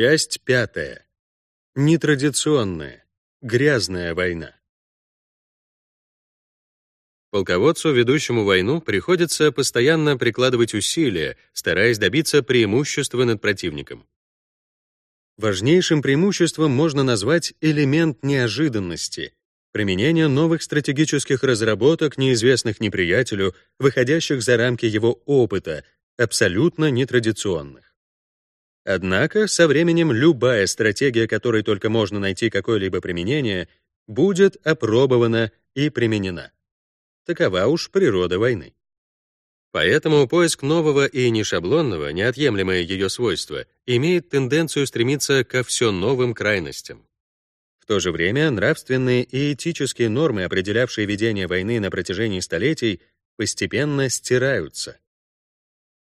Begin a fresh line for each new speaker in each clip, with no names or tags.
Часть пятая. Нетрадиционная, грязная война. Полководцу, ведущему войну, приходится постоянно прикладывать усилия, стараясь добиться преимущества над противником. Важнейшим преимуществом можно назвать элемент неожиданности, применение новых стратегических разработок, неизвестных неприятелю, выходящих за рамки его опыта, абсолютно нетрадиционных. Однако со временем любая стратегия, которой только можно найти какое-либо применение, будет опробована и применена. Такова уж природа войны. Поэтому поиск нового и нешаблонного, неотъемлемое ее свойство, имеет тенденцию стремиться ко все новым крайностям. В то же время нравственные и этические нормы, определявшие ведение войны на протяжении столетий, постепенно стираются.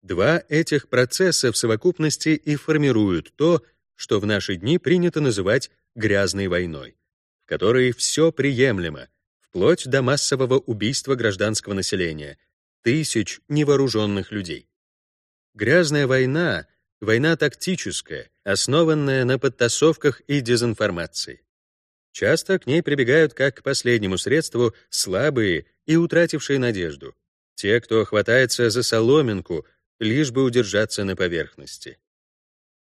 Два этих процесса в совокупности и формируют то, что в наши дни принято называть грязной войной, в которой все приемлемо, вплоть до массового убийства гражданского населения, тысяч невооруженных людей. Грязная война — война тактическая, основанная на подтасовках и дезинформации. Часто к ней прибегают как к последнему средству слабые и утратившие надежду, те, кто хватается за соломинку, лишь бы удержаться на поверхности.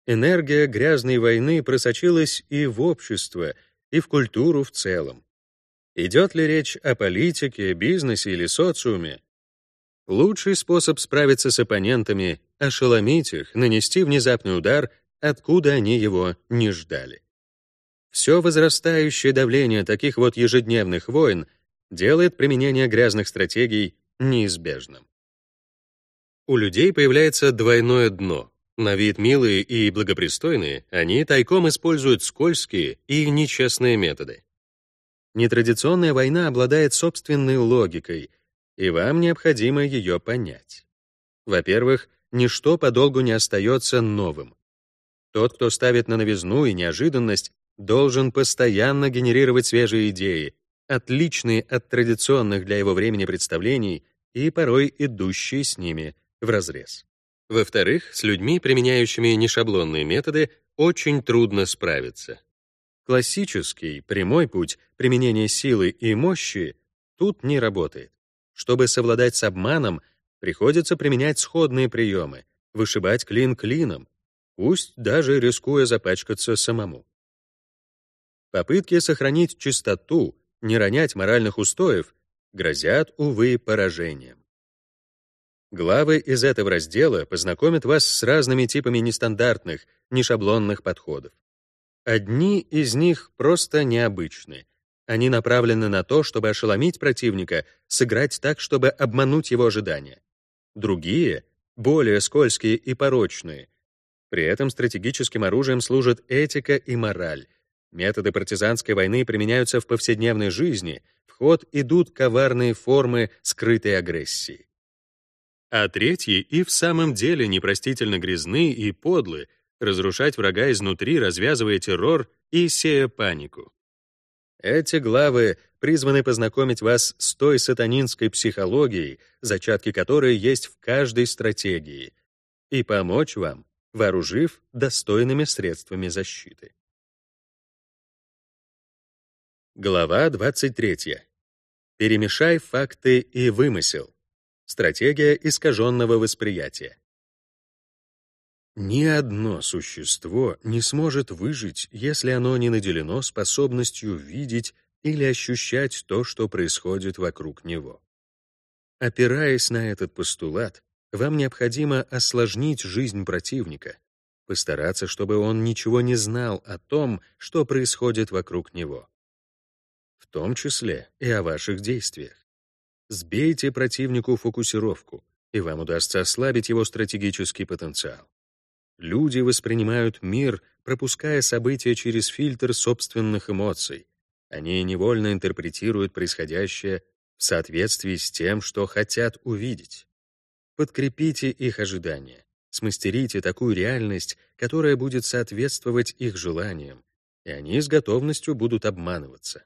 Энергия грязной войны просочилась и в общество, и в культуру в целом. Идет ли речь о политике, бизнесе или социуме? Лучший способ справиться с оппонентами — ошеломить их, нанести внезапный удар, откуда они его не ждали. Все возрастающее давление таких вот ежедневных войн делает применение грязных стратегий неизбежным. У людей появляется двойное дно. На вид милые и благопристойные, они тайком используют скользкие и нечестные методы. Нетрадиционная война обладает собственной логикой, и вам необходимо ее понять. Во-первых, ничто подолгу не остается новым. Тот, кто ставит на новизну и неожиданность, должен постоянно генерировать свежие идеи, отличные от традиционных для его времени представлений и порой идущие с ними вразрез. Во-вторых, с людьми, применяющими нешаблонные методы, очень трудно справиться. Классический, прямой путь применения силы и мощи тут не работает. Чтобы совладать с обманом, приходится применять сходные приемы, вышибать клин клином, пусть даже рискуя запачкаться самому. Попытки сохранить чистоту, не ронять моральных устоев, грозят, увы, поражением. Главы из этого раздела познакомят вас с разными типами нестандартных, нешаблонных подходов. Одни из них просто необычны. Они направлены на то, чтобы ошеломить противника, сыграть так, чтобы обмануть его ожидания. Другие — более скользкие и порочные. При этом стратегическим оружием служат этика и мораль. Методы партизанской войны применяются в повседневной жизни, в ход идут коварные формы скрытой агрессии. А третьи и в самом деле непростительно грязны и подлы, разрушать врага изнутри, развязывая террор и сея панику. Эти главы призваны познакомить вас с той сатанинской психологией, зачатки которой есть в каждой стратегии, и помочь вам, вооружив достойными средствами защиты. Глава 23. Перемешай факты и вымысел. Стратегия искаженного восприятия. Ни одно существо не сможет выжить, если оно не наделено способностью видеть или ощущать то, что происходит вокруг него. Опираясь на этот постулат, вам необходимо осложнить жизнь противника, постараться, чтобы он ничего не знал о том, что происходит вокруг него. В том числе и о ваших действиях. Сбейте противнику фокусировку, и вам удастся ослабить его стратегический потенциал. Люди воспринимают мир, пропуская события через фильтр собственных эмоций. Они невольно интерпретируют происходящее в соответствии с тем, что хотят увидеть. Подкрепите их ожидания, смастерите такую реальность, которая будет соответствовать их желаниям, и они с готовностью будут обманываться.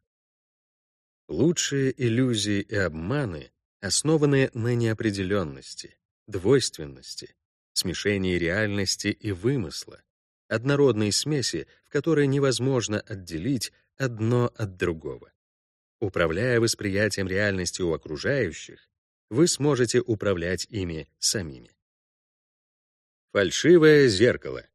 Лучшие иллюзии и обманы основаны на неопределенности, двойственности, смешении реальности и вымысла, однородной смеси, в которой невозможно отделить одно от другого. Управляя восприятием реальности у окружающих, вы сможете управлять ими самими. Фальшивое зеркало.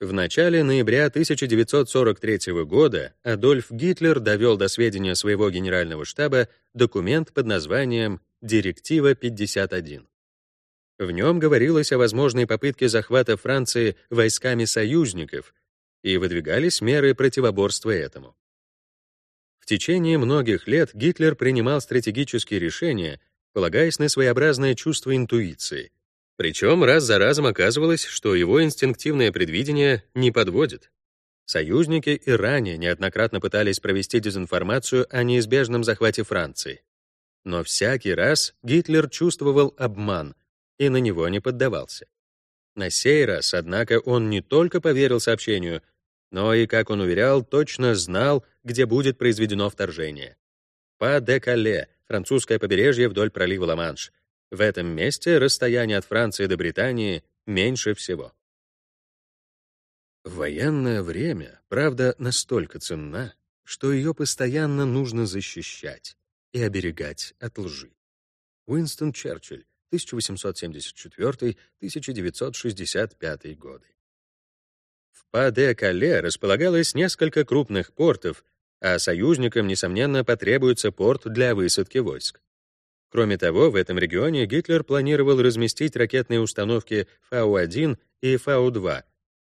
В начале ноября 1943 года Адольф Гитлер довел до сведения своего генерального штаба документ под названием «Директива 51». В нем говорилось о возможной попытке захвата Франции войсками союзников и выдвигались меры противоборства этому. В течение многих лет Гитлер принимал стратегические решения, полагаясь на своеобразное чувство интуиции. Причем раз за разом оказывалось, что его инстинктивное предвидение не подводит. Союзники и ранее неоднократно пытались провести дезинформацию о неизбежном захвате Франции. Но всякий раз Гитлер чувствовал обман, и на него не поддавался. На сей раз, однако, он не только поверил сообщению, но и, как он уверял, точно знал, где будет произведено вторжение. Па-де-Кале, французское побережье вдоль пролива Ла-Манш. В этом месте расстояние от Франции до Британии меньше всего. Военное время, правда, настолько ценна, что ее постоянно нужно защищать и оберегать от лжи. Уинстон Черчилль, 1874-1965 годы. В Па-де-Кале располагалось несколько крупных портов, а союзникам, несомненно, потребуется порт для высадки войск. Кроме того, в этом регионе Гитлер планировал разместить ракетные установки Фау-1 и Фау-2,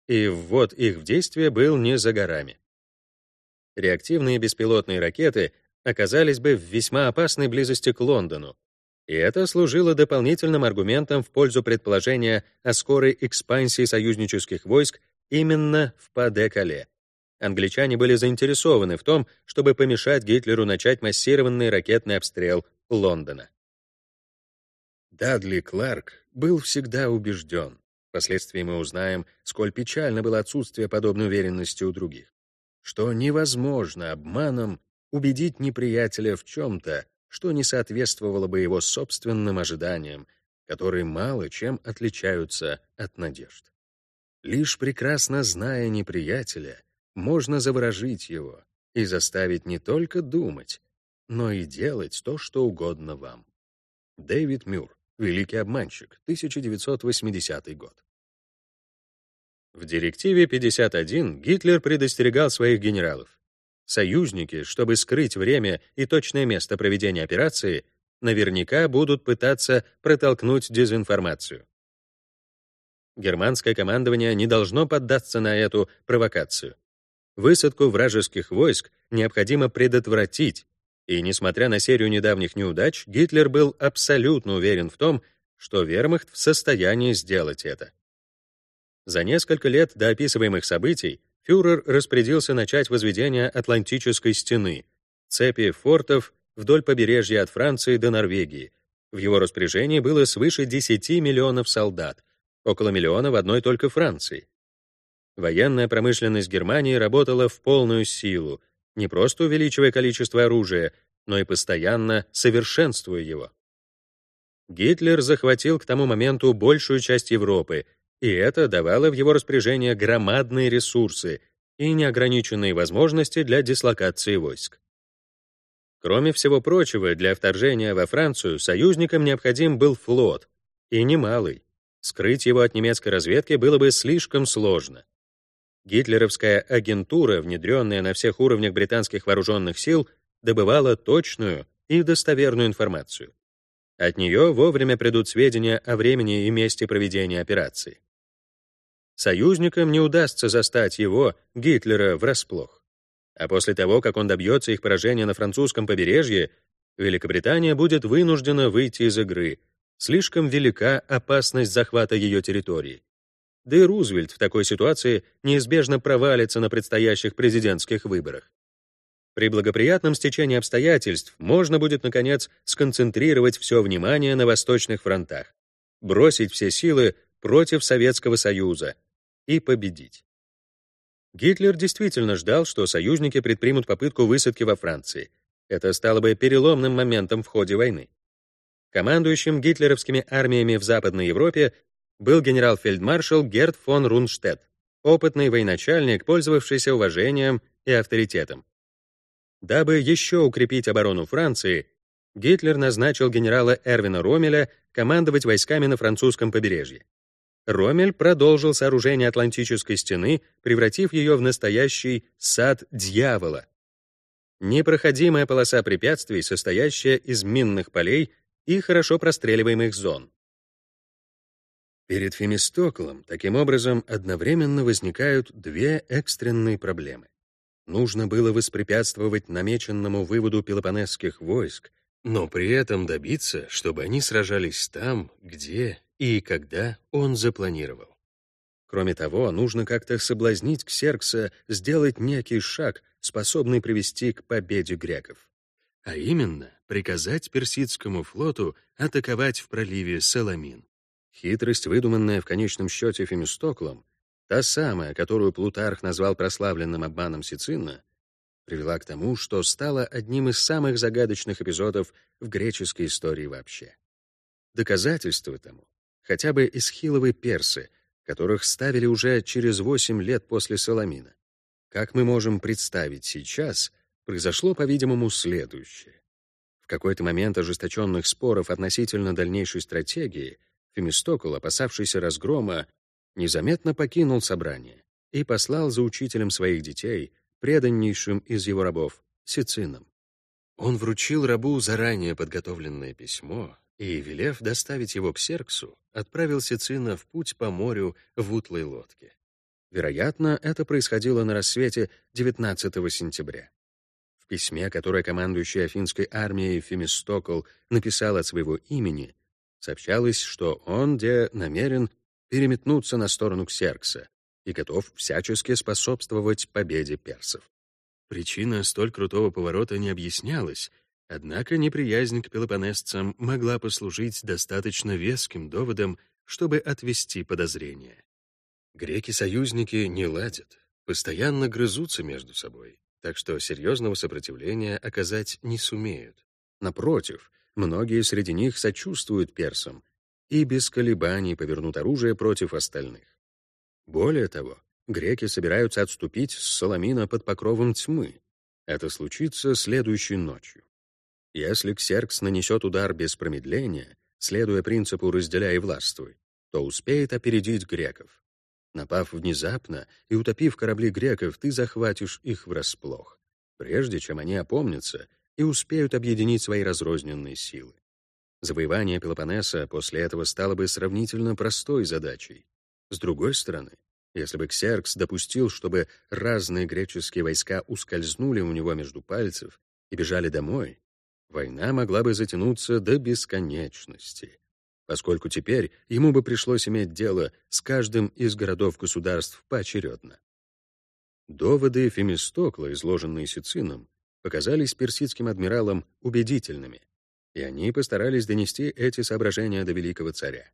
и ввод их в действие был не за горами. Реактивные беспилотные ракеты оказались бы в весьма опасной близости к Лондону, и это служило дополнительным аргументом в пользу предположения о скорой экспансии союзнических войск именно в Паде-Кале. Англичане были заинтересованы в том, чтобы помешать Гитлеру начать массированный ракетный обстрел Лондона. Дадли Кларк был всегда убежден, впоследствии мы узнаем, сколь печально было отсутствие подобной уверенности у других, что невозможно обманом убедить неприятеля в чем-то, что не соответствовало бы его собственным ожиданиям, которые мало чем отличаются от надежд. Лишь прекрасно зная неприятеля, можно заворожить его и заставить не только думать, но и делать то, что угодно вам. Дэвид Мюр, «Великий обманщик», 1980 год. В директиве 51 Гитлер предостерегал своих генералов. Союзники, чтобы скрыть время и точное место проведения операции, наверняка будут пытаться протолкнуть дезинформацию. Германское командование не должно поддаться на эту провокацию. Высадку вражеских войск необходимо предотвратить, и, несмотря на серию недавних неудач, Гитлер был абсолютно уверен в том, что вермахт в состоянии сделать это. За несколько лет до описываемых событий фюрер распорядился начать возведение Атлантической стены, цепи фортов вдоль побережья от Франции до Норвегии. В его распоряжении было свыше 10 миллионов солдат, около миллиона в одной только Франции. Военная промышленность Германии работала в полную силу, не просто увеличивая количество оружия, но и постоянно совершенствуя его. Гитлер захватил к тому моменту большую часть Европы и это давало в его распоряжение громадные ресурсы и неограниченные возможности для дислокации войск. Кроме всего прочего, для вторжения во Францию союзникам необходим был флот, и немалый. Скрыть его от немецкой разведки было бы слишком сложно. Гитлеровская агентура, внедренная на всех уровнях британских вооруженных сил, добывала точную и достоверную информацию. От нее вовремя придут сведения о времени и месте проведения операции. Союзникам не удастся застать его, Гитлера, врасплох. А после того, как он добьется их поражения на французском побережье, Великобритания будет вынуждена выйти из игры. Слишком велика опасность захвата ее территории. Да и Рузвельт в такой ситуации неизбежно провалится на предстоящих президентских выборах. При благоприятном стечении обстоятельств можно будет, наконец, сконцентрировать все внимание на восточных фронтах, бросить все силы против Советского Союза, и победить. Гитлер действительно ждал, что союзники предпримут попытку высадки во Франции. Это стало бы переломным моментом в ходе войны. Командующим гитлеровскими армиями в Западной Европе был генерал-фельдмаршал Герт фон Рунштедт. опытный военачальник, пользовавшийся уважением и авторитетом. Дабы еще укрепить оборону Франции, Гитлер назначил генерала Эрвина Ромеля командовать войсками на французском побережье. Ромель продолжил сооружение Атлантической стены, превратив ее в настоящий сад дьявола. Непроходимая полоса препятствий, состоящая из минных полей и хорошо простреливаемых зон. Перед Фемистоклом таким образом одновременно возникают две экстренные проблемы. Нужно было воспрепятствовать намеченному выводу пелопонесских войск, но при этом добиться, чтобы они сражались там, где и когда он запланировал. Кроме того, нужно как-то соблазнить Ксеркса сделать некий шаг, способный привести к победе греков. А именно, приказать персидскому флоту атаковать в проливе Саламин. Хитрость, выдуманная в конечном счете Фемистоклом, та самая, которую Плутарх назвал прославленным обманом Сицинна, привела к тому, что стала одним из самых загадочных эпизодов в греческой истории вообще. Доказательство тому — хотя бы исхиловые персы, которых ставили уже через 8 лет после Соломина. Как мы можем представить сейчас, произошло, по-видимому, следующее. В какой-то момент ожесточенных споров относительно дальнейшей стратегии Фемистокл, опасавшийся разгрома, незаметно покинул собрание и послал за учителем своих детей, преданнейшим из его рабов, Сицином. Он вручил рабу заранее подготовленное письмо и, велев доставить его к Серксу, отправил Сицина в путь по морю в утлой лодке. Вероятно, это происходило на рассвете 19 сентября. В письме, которое командующий Афинской армией Фемистокл написал от своего имени, сообщалось, что он, где намерен переметнуться на сторону Ксеркса и готов всячески способствовать победе персов. Причина столь крутого поворота не объяснялась, однако неприязнь к пелопонесцам могла послужить достаточно веским доводом, чтобы отвести подозрения. Греки-союзники не ладят, постоянно грызутся между собой, так что серьезного сопротивления оказать не сумеют. Напротив, многие среди них сочувствуют персам и без колебаний повернут оружие против остальных. Более того, греки собираются отступить с Соломина под покровом тьмы. Это случится следующей ночью. Если Ксеркс нанесет удар без промедления, следуя принципу «разделяй и властвуй», то успеет опередить греков. Напав внезапно и утопив корабли греков, ты захватишь их врасплох, прежде чем они опомнятся и успеют объединить свои разрозненные силы. Завоевание Пелопоннеса после этого стало бы сравнительно простой задачей. С другой стороны, если бы Ксеркс допустил, чтобы разные греческие войска ускользнули у него между пальцев и бежали домой, война могла бы затянуться до бесконечности, поскольку теперь ему бы пришлось иметь дело с каждым из городов-государств поочередно. Доводы Фемистокла, изложенные Сицином, показались персидским адмиралам убедительными, и они постарались донести эти соображения до великого царя.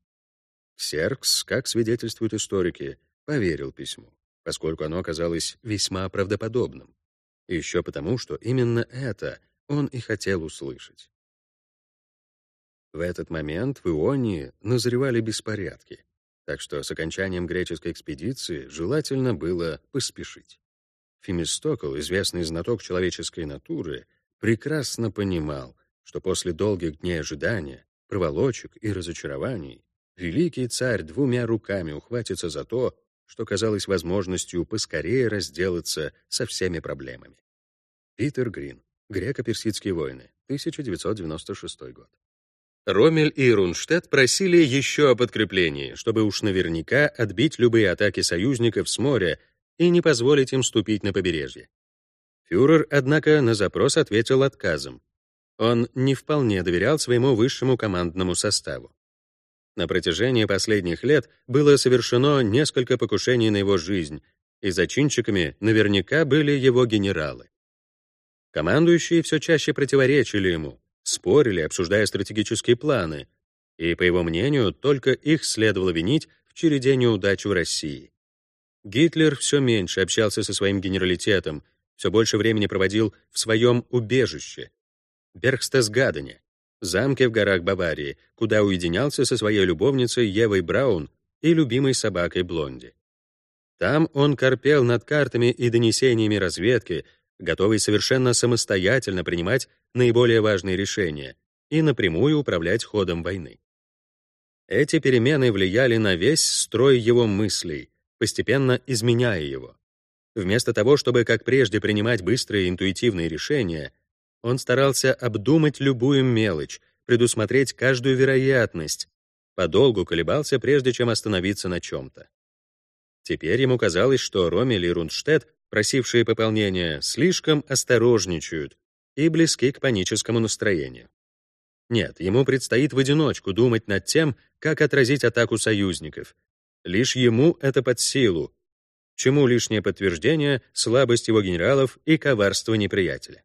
Ксеркс, как свидетельствуют историки, поверил письму, поскольку оно оказалось весьма правдоподобным. еще потому, что именно это он и хотел услышать. В этот момент в Ионии назревали беспорядки, так что с окончанием греческой экспедиции желательно было поспешить. Фемистокл, известный знаток человеческой натуры, прекрасно понимал, что после долгих дней ожидания, проволочек и разочарований великий царь двумя руками ухватится за то, что казалось возможностью поскорее разделаться со всеми проблемами. Питер Грин. Греко-персидские войны. 1996 год. Ромель и Рунштедт просили еще о подкреплении, чтобы уж наверняка отбить любые атаки союзников с моря и не позволить им ступить на побережье. Фюрер, однако, на запрос ответил отказом. Он не вполне доверял своему высшему командному составу. На протяжении последних лет было совершено несколько покушений на его жизнь, и зачинщиками наверняка были его генералы. Командующие все чаще противоречили ему, спорили, обсуждая стратегические планы, и, по его мнению, только их следовало винить в череде неудач в России. Гитлер все меньше общался со своим генералитетом, все больше времени проводил в своем убежище, Берхстесгадене, замке в горах Баварии, куда уединялся со своей любовницей Евой Браун и любимой собакой Блонди. Там он корпел над картами и донесениями разведки, готовый совершенно самостоятельно принимать наиболее важные решения и напрямую управлять ходом войны. Эти перемены влияли на весь строй его мыслей, постепенно изменяя его. Вместо того, чтобы, как прежде, принимать быстрые интуитивные решения, он старался обдумать любую мелочь, предусмотреть каждую вероятность, подолгу колебался, прежде чем остановиться на чем-то. Теперь ему казалось, что Ромель и Рундштедт, просившие пополнения, слишком осторожничают и близки к паническому настроению. Нет, ему предстоит в одиночку думать над тем, как отразить атаку союзников. Лишь ему это под силу, чему лишнее подтверждение слабость его генералов и коварство неприятеля.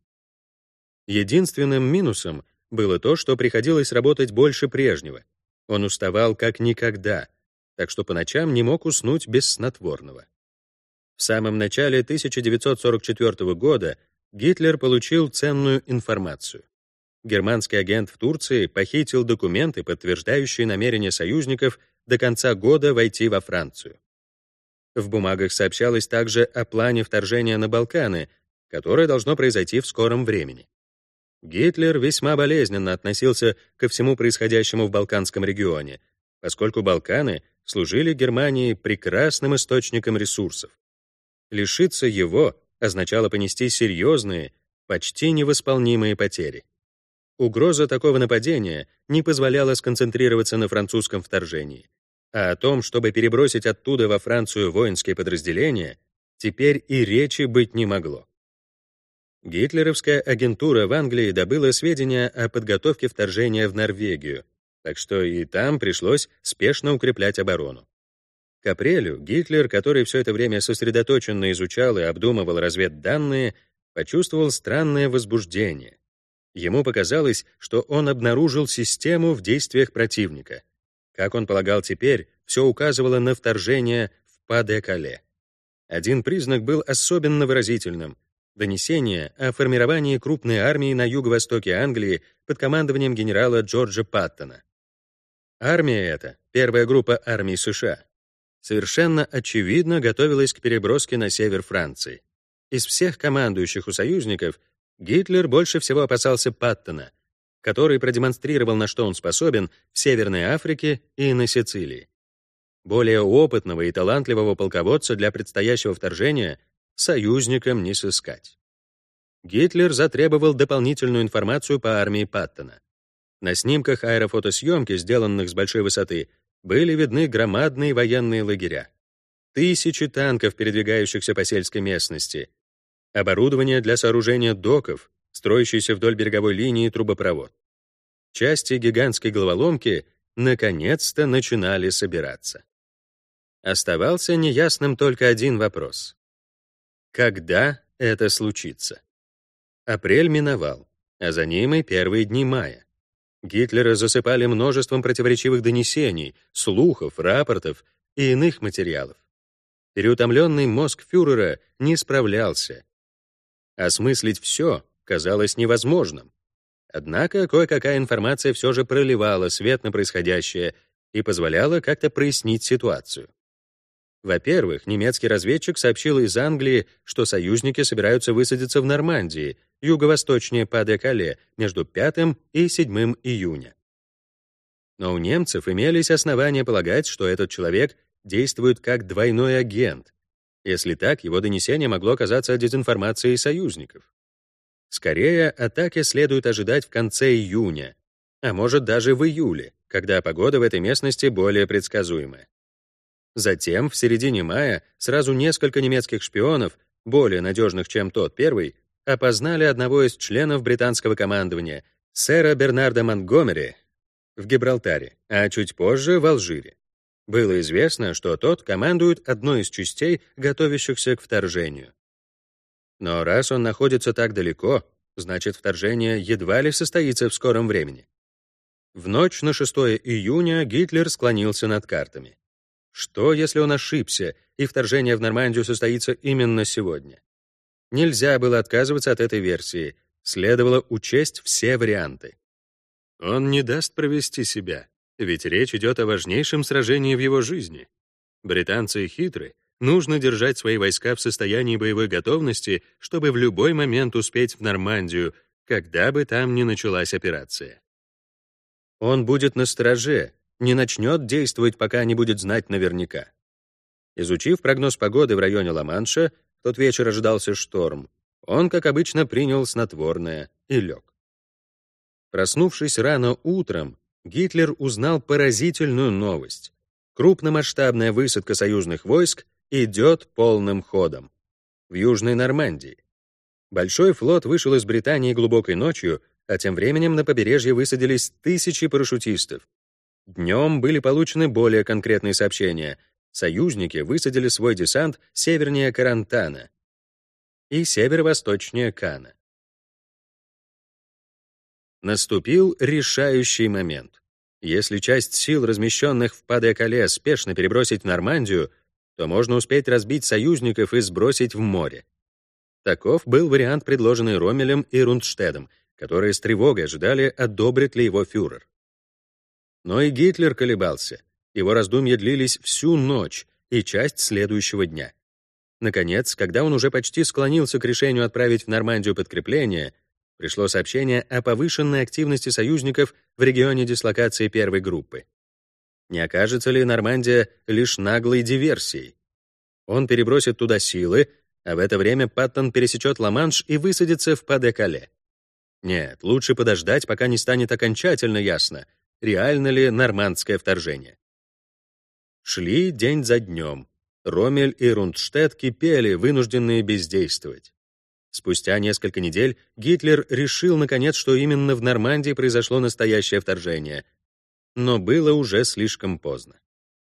Единственным минусом было то, что приходилось работать больше прежнего. Он уставал как никогда, так что по ночам не мог уснуть без снотворного. В самом начале 1944 года Гитлер получил ценную информацию. Германский агент в Турции похитил документы, подтверждающие намерение союзников до конца года войти во Францию. В бумагах сообщалось также о плане вторжения на Балканы, которое должно произойти в скором времени. Гитлер весьма болезненно относился ко всему происходящему в Балканском регионе, поскольку Балканы служили Германии прекрасным источником ресурсов. Лишиться его означало понести серьезные, почти невосполнимые потери. Угроза такого нападения не позволяла сконцентрироваться на французском вторжении, а о том, чтобы перебросить оттуда во Францию воинские подразделения, теперь и речи быть не могло. Гитлеровская агентура в Англии добыла сведения о подготовке вторжения в Норвегию, так что и там пришлось спешно укреплять оборону. К апрелю Гитлер, который все это время сосредоточенно изучал и обдумывал разведданные, почувствовал странное возбуждение. Ему показалось, что он обнаружил систему в действиях противника. Как он полагал теперь, все указывало на вторжение в Па-де-Кале. Один признак был особенно выразительным — донесение о формировании крупной армии на юго-востоке Англии под командованием генерала Джорджа Паттона. Армия эта, первая группа армий США, совершенно очевидно готовилась к переброске на север Франции. Из всех командующих у союзников Гитлер больше всего опасался Паттона, который продемонстрировал, на что он способен в Северной Африке и на Сицилии. Более опытного и талантливого полководца для предстоящего вторжения союзникам не сыскать. Гитлер затребовал дополнительную информацию по армии Паттона. На снимках аэрофотосъемки, сделанных с большой высоты, были видны громадные военные лагеря. Тысячи танков, передвигающихся по сельской местности. Оборудование для сооружения доков, строящийся вдоль береговой линии трубопровод. Части гигантской головоломки наконец-то начинали собираться. Оставался неясным только один вопрос. Когда это случится? Апрель миновал, а за ним и первые дни мая. Гитлера засыпали множеством противоречивых донесений, слухов, рапортов и иных материалов. Переутомленный мозг фюрера не справлялся. Осмыслить все казалось невозможным. Однако кое-какая информация все же проливала свет на происходящее и позволяла как-то прояснить ситуацию. Во-первых, немецкий разведчик сообщил из Англии, что союзники собираются высадиться в Нормандии, юго-восточнее Па-де-Кале, между 5 и 7 июня. Но у немцев имелись основания полагать, что этот человек действует как двойной агент. Если так, его донесение могло оказаться дезинформацией союзников. Скорее, атаки следует ожидать в конце июня, а может даже в июле, когда погода в этой местности более предсказуемая. Затем, в середине мая, сразу несколько немецких шпионов, более надежных, чем тот первый, опознали одного из членов британского командования, сэра Бернарда Монтгомери, в Гибралтаре, а чуть позже в Алжире. Было известно, что тот командует одной из частей, готовящихся к вторжению. Но раз он находится так далеко, значит, вторжение едва ли состоится в скором времени. В ночь на 6 июня Гитлер склонился над картами. Что, если он ошибся, и вторжение в Нормандию состоится именно сегодня? Нельзя было отказываться от этой версии, следовало учесть все варианты. Он не даст провести себя, ведь речь идет о важнейшем сражении в его жизни. Британцы хитры, нужно держать свои войска в состоянии боевой готовности, чтобы в любой момент успеть в Нормандию, когда бы там ни началась операция. Он будет на стороже, не начнет действовать, пока не будет знать наверняка. Изучив прогноз погоды в районе Ла-Манша, в тот вечер ожидался шторм. Он, как обычно, принял снотворное и лег. Проснувшись рано утром, Гитлер узнал поразительную новость. Крупномасштабная высадка союзных войск идет полным ходом. В Южной Нормандии. Большой флот вышел из Британии глубокой ночью, а тем временем на побережье высадились тысячи парашютистов. Днем были получены более конкретные сообщения. Союзники высадили свой десант севернее Карантана и северо-восточнее Кана. Наступил решающий момент. Если часть сил, размещенных в Паде-Кале, спешно перебросить в Нормандию, то можно успеть разбить союзников и сбросить в море. Таков был вариант, предложенный Роммелем и Рундштедом, которые с тревогой ожидали, одобрит ли его фюрер. Но и Гитлер колебался. Его раздумья длились всю ночь и часть следующего дня. Наконец, когда он уже почти склонился к решению отправить в Нормандию подкрепление, пришло сообщение о повышенной активности союзников в регионе дислокации первой группы. Не окажется ли Нормандия лишь наглой диверсией? Он перебросит туда силы, а в это время Паттон пересечет Ла-Манш и высадится в Паде-Кале. Нет, лучше подождать, пока не станет окончательно ясно, реально ли нормандское вторжение. Шли день за днем. Ромель и Рундштедт кипели, вынужденные бездействовать. Спустя несколько недель Гитлер решил, наконец, что именно в Нормандии произошло настоящее вторжение. Но было уже слишком поздно.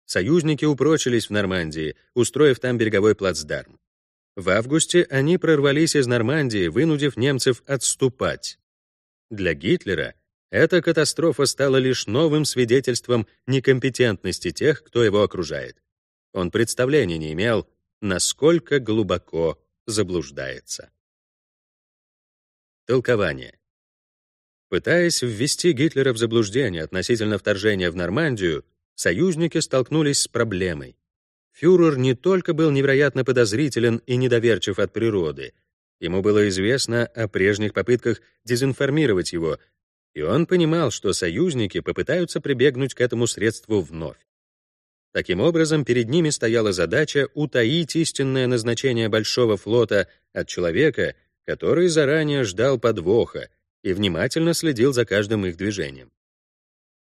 Союзники упрочились в Нормандии, устроив там береговой плацдарм. В августе они прорвались из Нормандии, вынудив немцев отступать. Для Гитлера эта катастрофа стала лишь новым свидетельством некомпетентности тех, кто его окружает. Он представления не имел, насколько глубоко заблуждается. Толкование. Пытаясь ввести Гитлера в заблуждение относительно вторжения в Нормандию, союзники столкнулись с проблемой. Фюрер не только был невероятно подозрителен и недоверчив от природы, ему было известно о прежних попытках дезинформировать его, и он понимал, что союзники попытаются прибегнуть к этому средству вновь. Таким образом, перед ними стояла задача утаить истинное назначение большого флота от человека, который заранее ждал подвоха и внимательно следил за каждым их движением.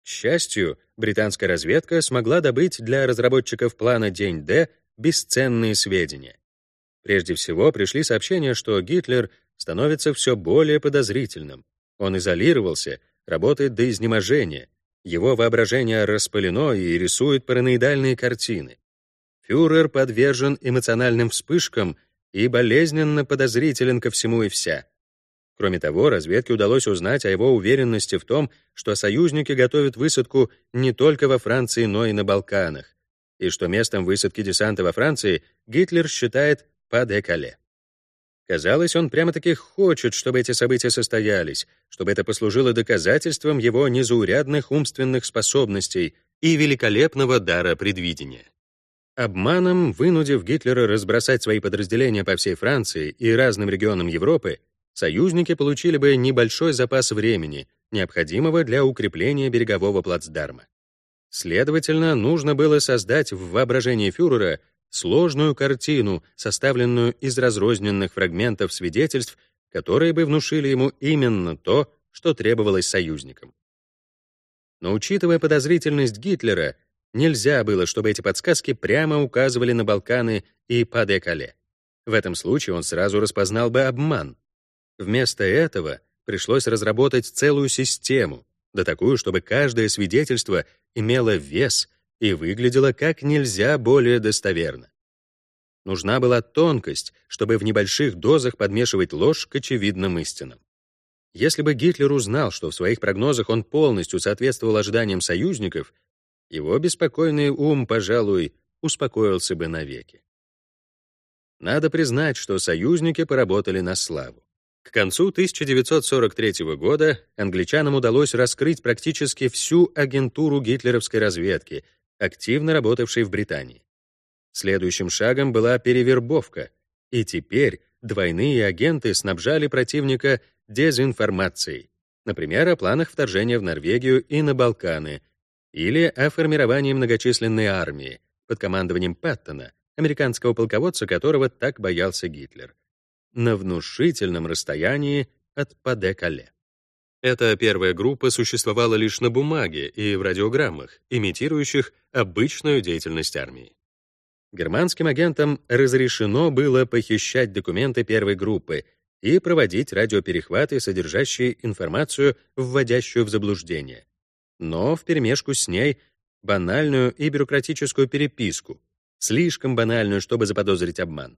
К счастью, британская разведка смогла добыть для разработчиков плана День Д бесценные сведения. Прежде всего, пришли сообщения, что Гитлер становится все более подозрительным. Он изолировался, работает до изнеможения, его воображение распылено и рисует параноидальные картины. Фюрер подвержен эмоциональным вспышкам и болезненно подозрителен ко всему и вся. Кроме того, разведке удалось узнать о его уверенности в том, что союзники готовят высадку не только во Франции, но и на Балканах, и что местом высадки десанта во Франции Гитлер считает Па-де-Кале. Казалось, он прямо-таки хочет, чтобы эти события состоялись, чтобы это послужило доказательством его незаурядных умственных способностей и великолепного дара предвидения. Обманом, вынудив Гитлера разбросать свои подразделения по всей Франции и разным регионам Европы, союзники получили бы небольшой запас времени, необходимого для укрепления берегового плацдарма. Следовательно, нужно было создать в воображении фюрера сложную картину, составленную из разрозненных фрагментов свидетельств, которые бы внушили ему именно то, что требовалось союзникам. Но учитывая подозрительность Гитлера, Нельзя было, чтобы эти подсказки прямо указывали на Балканы и Паде-Кале. В этом случае он сразу распознал бы обман. Вместо этого пришлось разработать целую систему, да такую, чтобы каждое свидетельство имело вес и выглядело как нельзя более достоверно. Нужна была тонкость, чтобы в небольших дозах подмешивать ложь к очевидным истинам. Если бы Гитлер узнал, что в своих прогнозах он полностью соответствовал ожиданиям союзников, его беспокойный ум, пожалуй, успокоился бы навеки. Надо признать, что союзники поработали на славу. К концу 1943 года англичанам удалось раскрыть практически всю агентуру гитлеровской разведки, активно работавшей в Британии. Следующим шагом была перевербовка, и теперь двойные агенты снабжали противника дезинформацией, например, о планах вторжения в Норвегию и на Балканы, или о формировании многочисленной армии под командованием Паттона, американского полководца, которого так боялся Гитлер, на внушительном расстоянии от Паде-Кале. Эта первая группа существовала лишь на бумаге и в радиограммах, имитирующих обычную деятельность армии. Германским агентам разрешено было похищать документы первой группы и проводить радиоперехваты, содержащие информацию, вводящую в заблуждение. Но вперемешку с ней банальную и бюрократическую переписку, слишком банальную, чтобы заподозрить обман.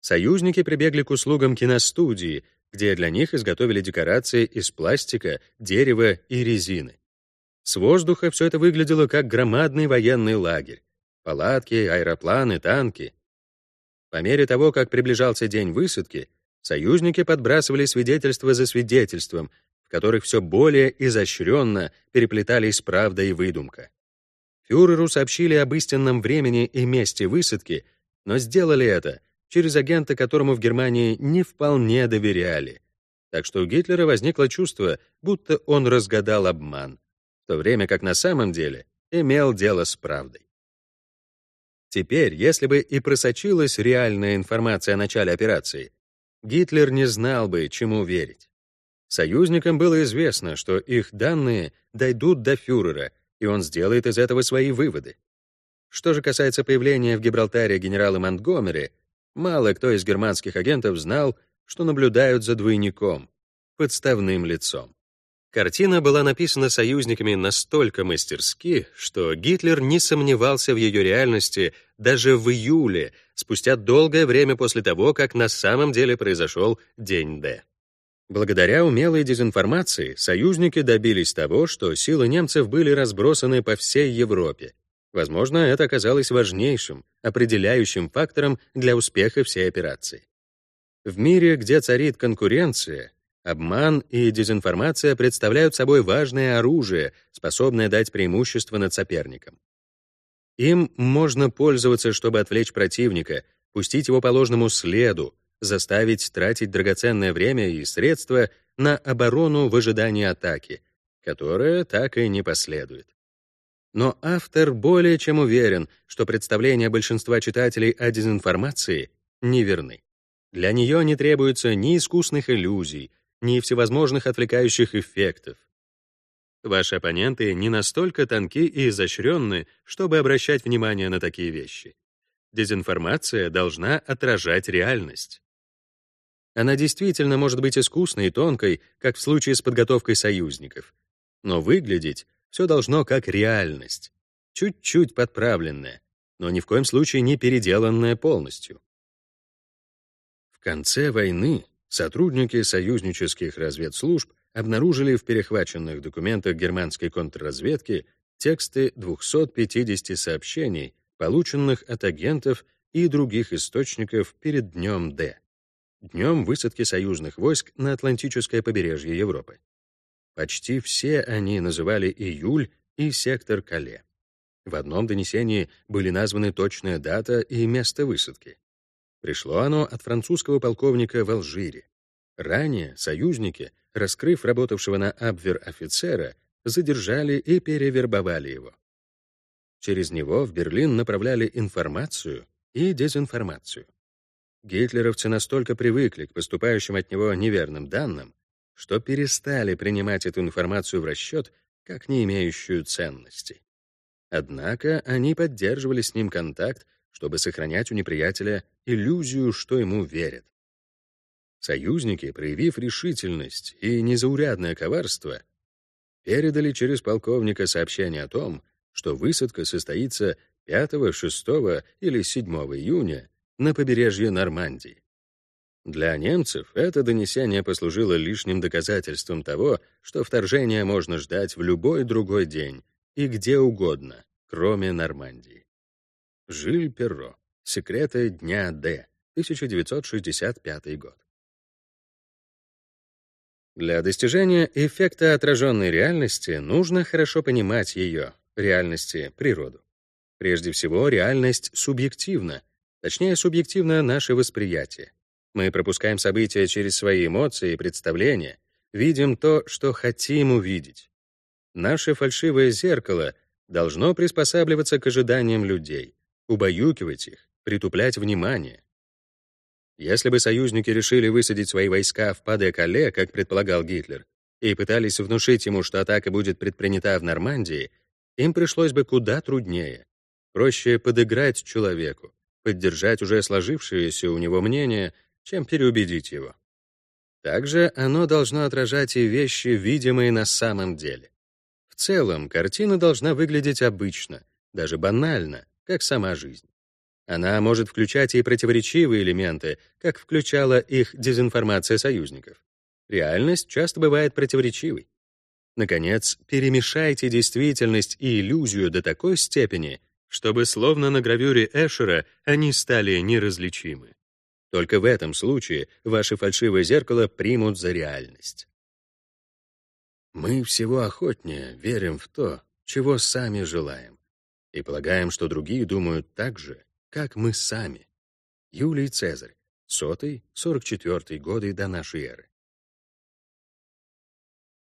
Союзники прибегли к услугам киностудии, где для них изготовили декорации из пластика, дерева и резины. С воздуха все это выглядело как громадный военный лагерь. Палатки, аэропланы, танки. По мере того, как приближался день высадки, союзники подбрасывали свидетельства за свидетельством, в которых все более изощренно переплетались правда и выдумка. Фюреру сообщили об истинном времени и месте высадки, но сделали это — через агента, которому в Германии не вполне доверяли. Так что у Гитлера возникло чувство, будто он разгадал обман, в то время как на самом деле имел дело с правдой. Теперь, если бы и просочилась реальная информация о начале операции, Гитлер не знал бы, чему верить. Союзникам было известно, что их данные дойдут до фюрера, и он сделает из этого свои выводы. Что же касается появления в Гибралтаре генерала Монтгомери, Мало кто из германских агентов знал, что наблюдают за двойником, подставным лицом. Картина была написана союзниками настолько мастерски, что Гитлер не сомневался в ее реальности даже в июле, спустя долгое время после того, как на самом деле произошел день Д. Благодаря умелой дезинформации союзники добились того, что силы немцев были разбросаны по всей Европе, Возможно, это оказалось важнейшим, определяющим фактором для успеха всей операции. В мире, где царит конкуренция, обман и дезинформация представляют собой важное оружие, способное дать преимущество над соперником. Им можно пользоваться, чтобы отвлечь противника, пустить его по ложному следу, заставить тратить драгоценное время и средства на оборону в ожидании атаки, которая так и не последует. Но автор более чем уверен, что представления большинства читателей о дезинформации неверны. Для нее не требуется ни искусных иллюзий, ни всевозможных отвлекающих эффектов. Ваши оппоненты не настолько тонки и изощренны, чтобы обращать внимание на такие вещи. Дезинформация должна отражать реальность. Она действительно может быть искусной и тонкой, как в случае с подготовкой союзников, но выглядеть все должно как реальность, чуть-чуть подправленная, но ни в коем случае не переделанная полностью. В конце войны сотрудники союзнических разведслужб обнаружили в перехваченных документах германской контрразведки тексты 250 сообщений, полученных от агентов и других источников перед днем Д, днем высадки союзных войск на Атлантическое побережье Европы. Почти все они называли июль и сектор Кале. В одном донесении были названы точная дата и место высадки. Пришло оно от французского полковника в Алжире. Ранее союзники, раскрыв работавшего на Абвер офицера, задержали и перевербовали его. Через него в Берлин направляли информацию и дезинформацию. Гитлеровцы настолько привыкли к поступающим от него неверным данным, что перестали принимать эту информацию в расчет как не имеющую ценности. Однако они поддерживали с ним контакт, чтобы сохранять у неприятеля иллюзию, что ему верят. Союзники, проявив решительность и незаурядное коварство, передали через полковника сообщение о том, что высадка состоится 5, 6 или 7 июня на побережье Нормандии. Для немцев это донесение послужило лишним доказательством того, что вторжение можно ждать в любой другой день и где угодно, кроме Нормандии. Жиль Перро. Секреты дня Д. 1965 год. Для достижения эффекта отраженной реальности нужно хорошо понимать ее, реальности, природу. Прежде всего, реальность субъективна, точнее, субъективно наше восприятие. Мы пропускаем события через свои эмоции и представления, видим то, что хотим увидеть. Наше фальшивое зеркало должно приспосабливаться к ожиданиям людей, убаюкивать их, притуплять внимание. Если бы союзники решили высадить свои войска в Паде-Кале, как предполагал Гитлер, и пытались внушить ему, что атака будет предпринята в Нормандии, им пришлось бы куда труднее. Проще подыграть человеку, поддержать уже сложившееся у него мнение, чем переубедить его. Также оно должно отражать и вещи, видимые на самом деле. В целом, картина должна выглядеть обычно, даже банально, как сама жизнь. Она может включать и противоречивые элементы, как включала их дезинформация союзников. Реальность часто бывает противоречивой. Наконец, перемешайте действительность и иллюзию до такой степени, чтобы, словно на гравюре Эшера, они стали неразличимы. Только в этом случае ваше фальшивое зеркало примут за реальность. Мы всего охотнее верим в то, чего сами желаем, и полагаем, что другие думают так же, как мы сами. Юлий Цезарь, сотый, сорок четвертый годы до нашей эры.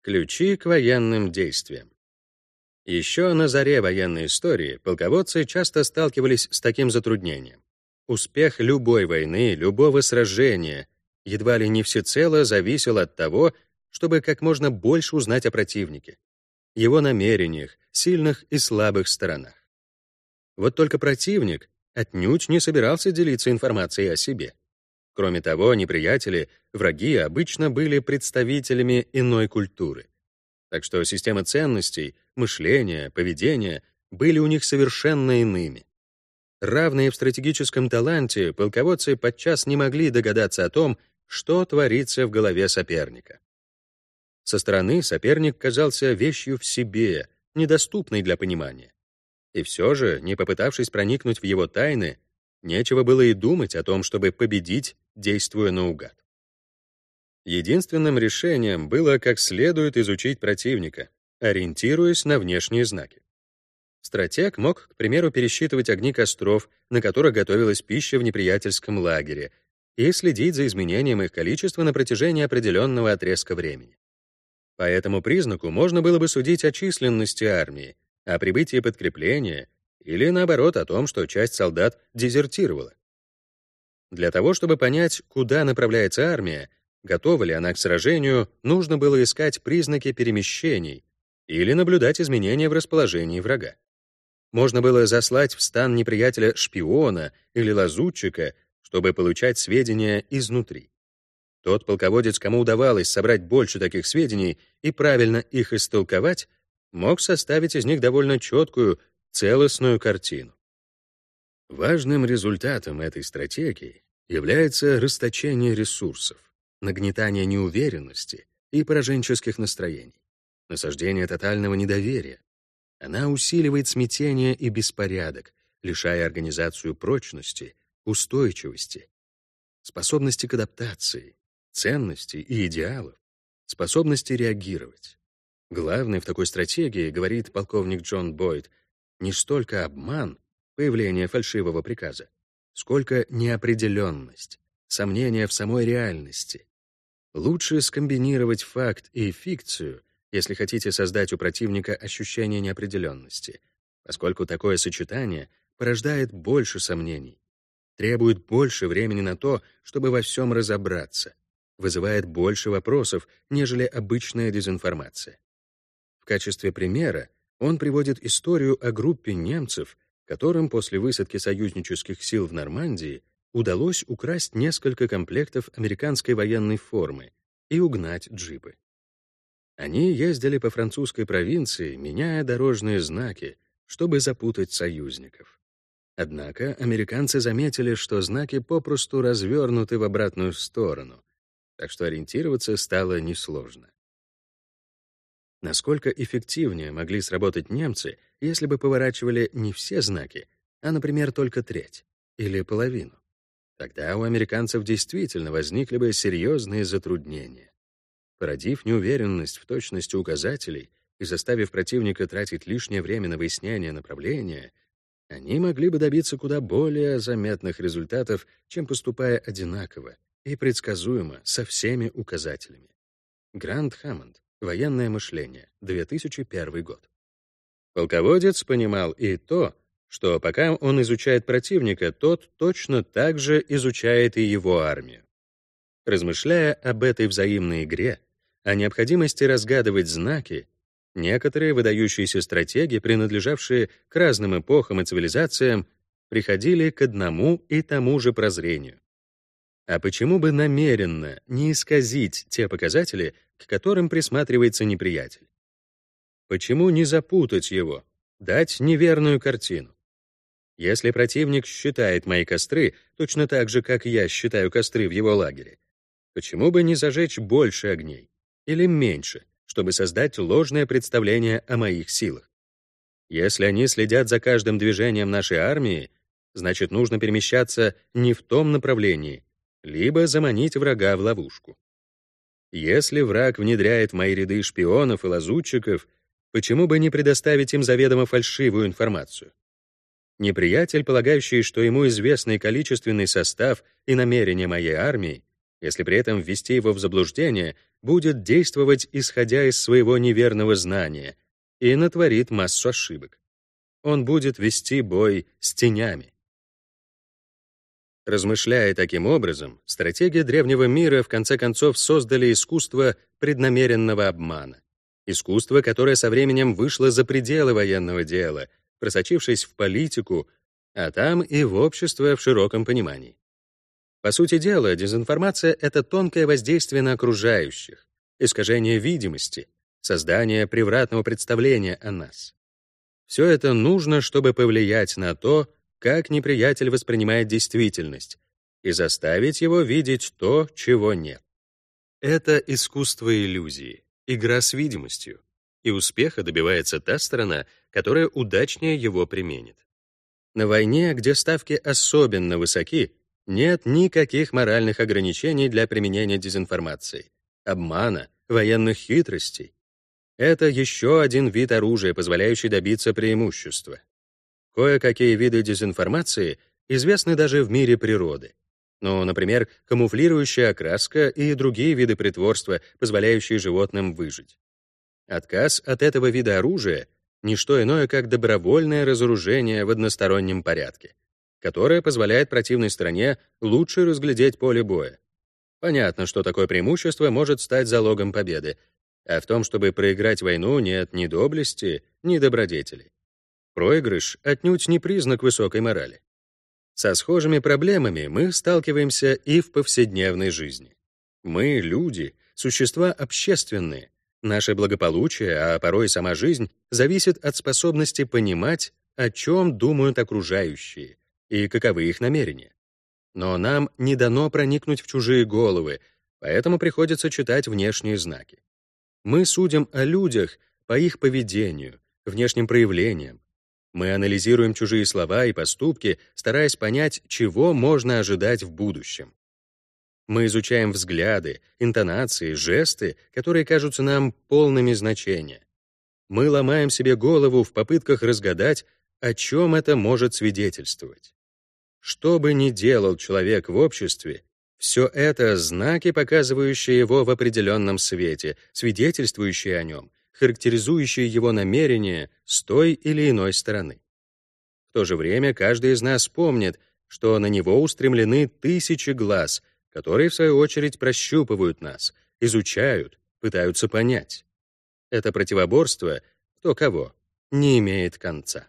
Ключи к военным действиям. Еще на заре военной истории полководцы часто сталкивались с таким затруднением. Успех любой войны, любого сражения едва ли не всецело зависел от того, чтобы как можно больше узнать о противнике, его намерениях, сильных и слабых сторонах. Вот только противник отнюдь не собирался делиться информацией о себе. Кроме того, неприятели, враги обычно были представителями иной культуры. Так что система ценностей, мышления, поведения были у них совершенно иными. Равные в стратегическом таланте, полководцы подчас не могли догадаться о том, что творится в голове соперника. Со стороны соперник казался вещью в себе, недоступной для понимания. И все же, не попытавшись проникнуть в его тайны, нечего было и думать о том, чтобы победить, действуя наугад. Единственным решением было как следует изучить противника, ориентируясь на внешние знаки. Стратег мог, к примеру, пересчитывать огни костров, на которых готовилась пища в неприятельском лагере, и следить за изменением их количества на протяжении определенного отрезка времени. По этому признаку можно было бы судить о численности армии, о прибытии подкрепления или, наоборот, о том, что часть солдат дезертировала. Для того, чтобы понять, куда направляется армия, готова ли она к сражению, нужно было искать признаки перемещений или наблюдать изменения в расположении врага. Можно было заслать в стан неприятеля шпиона или лазутчика, чтобы получать сведения изнутри. Тот полководец, кому удавалось собрать больше таких сведений и правильно их истолковать, мог составить из них довольно четкую, целостную картину. Важным результатом этой стратегии является расточение ресурсов, нагнетание неуверенности и пораженческих настроений, насаждение тотального недоверия. Она усиливает смятение и беспорядок, лишая организацию прочности, устойчивости, способности к адаптации, ценностей и идеалов, способности реагировать. Главное в такой стратегии, говорит полковник Джон Бойд, не столько обман, появление фальшивого приказа, сколько неопределенность, сомнение в самой реальности. Лучше скомбинировать факт и фикцию, если хотите создать у противника ощущение неопределенности, поскольку такое сочетание порождает больше сомнений, требует больше времени на то, чтобы во всем разобраться, вызывает больше вопросов, нежели обычная дезинформация. В качестве примера он приводит историю о группе немцев, которым после высадки союзнических сил в Нормандии удалось украсть несколько комплектов американской военной формы и угнать джипы. Они ездили по французской провинции, меняя дорожные знаки, чтобы запутать союзников. Однако американцы заметили, что знаки попросту развернуты в обратную сторону, так что ориентироваться стало несложно. Насколько эффективнее могли сработать немцы, если бы поворачивали не все знаки, а, например, только треть или половину? Тогда у американцев действительно возникли бы серьезные затруднения. Породив неуверенность в точности указателей и заставив противника тратить лишнее время на выяснение направления, они могли бы добиться куда более заметных результатов, чем поступая одинаково и предсказуемо со всеми указателями. Грант Хаммонд. Военное мышление. 2001 год. Полководец понимал и то, что пока он изучает противника, тот точно так же изучает и его армию. Размышляя об этой взаимной игре, о необходимости разгадывать знаки, некоторые выдающиеся стратеги, принадлежавшие к разным эпохам и цивилизациям, приходили к одному и тому же прозрению. А почему бы намеренно не исказить те показатели, к которым присматривается неприятель? Почему не запутать его, дать неверную картину? Если противник считает мои костры точно так же, как я считаю костры в его лагере, почему бы не зажечь больше огней или меньше, чтобы создать ложное представление о моих силах? Если они следят за каждым движением нашей армии, значит, нужно перемещаться не в том направлении, либо заманить врага в ловушку. Если враг внедряет в мои ряды шпионов и лазутчиков, почему бы не предоставить им заведомо фальшивую информацию? Неприятель, полагающий, что ему известный количественный состав и намерения моей армии, если при этом ввести его в заблуждение, будет действовать, исходя из своего неверного знания, и натворит массу ошибок. Он будет вести бой с тенями. Размышляя таким образом, стратегии древнего мира в конце концов создали искусство преднамеренного обмана. Искусство, которое со временем вышло за пределы военного дела, просочившись в политику, а там и в общество в широком понимании. По сути дела, дезинформация — это тонкое воздействие на окружающих, искажение видимости, создание превратного представления о нас. Все это нужно, чтобы повлиять на то, как неприятель воспринимает действительность, и заставить его видеть то, чего нет. Это искусство иллюзии, игра с видимостью, и успеха добивается та сторона, которая удачнее его применит. На войне, где ставки особенно высоки, нет никаких моральных ограничений для применения дезинформации, обмана, военных хитростей. Это еще один вид оружия, позволяющий добиться преимущества. Кое-какие виды дезинформации известны даже в мире природы. Ну, например, камуфлирующая окраска и другие виды притворства, позволяющие животным выжить. Отказ от этого вида оружия — ничто иное, как добровольное разоружение в одностороннем порядке, которое позволяет противной стороне лучше разглядеть поле боя. Понятно, что такое преимущество может стать залогом победы, а в том, чтобы проиграть войну, нет ни доблести, ни добродетели. Проигрыш отнюдь не признак высокой морали. Со схожими проблемами мы сталкиваемся и в повседневной жизни. Мы, люди, существа общественные. Наше благополучие, а порой сама жизнь, зависит от способности понимать, о чем думают окружающие и каковы их намерения. Но нам не дано проникнуть в чужие головы, поэтому приходится читать внешние знаки. Мы судим о людях по их поведению, внешним проявлениям, мы анализируем чужие слова и поступки, стараясь понять, чего можно ожидать в будущем. Мы изучаем взгляды, интонации, жесты, которые кажутся нам полными значения. Мы ломаем себе голову в попытках разгадать, о чем это может свидетельствовать. Что бы ни делал человек в обществе, все это знаки, показывающие его в определенном свете, свидетельствующие о нем, характеризующие его намерения с той или иной стороны. В то же время каждый из нас помнит, что на него устремлены тысячи глаз, которые, в свою очередь, прощупывают нас, изучают, пытаются понять. Это противоборство, кто кого, не имеет конца.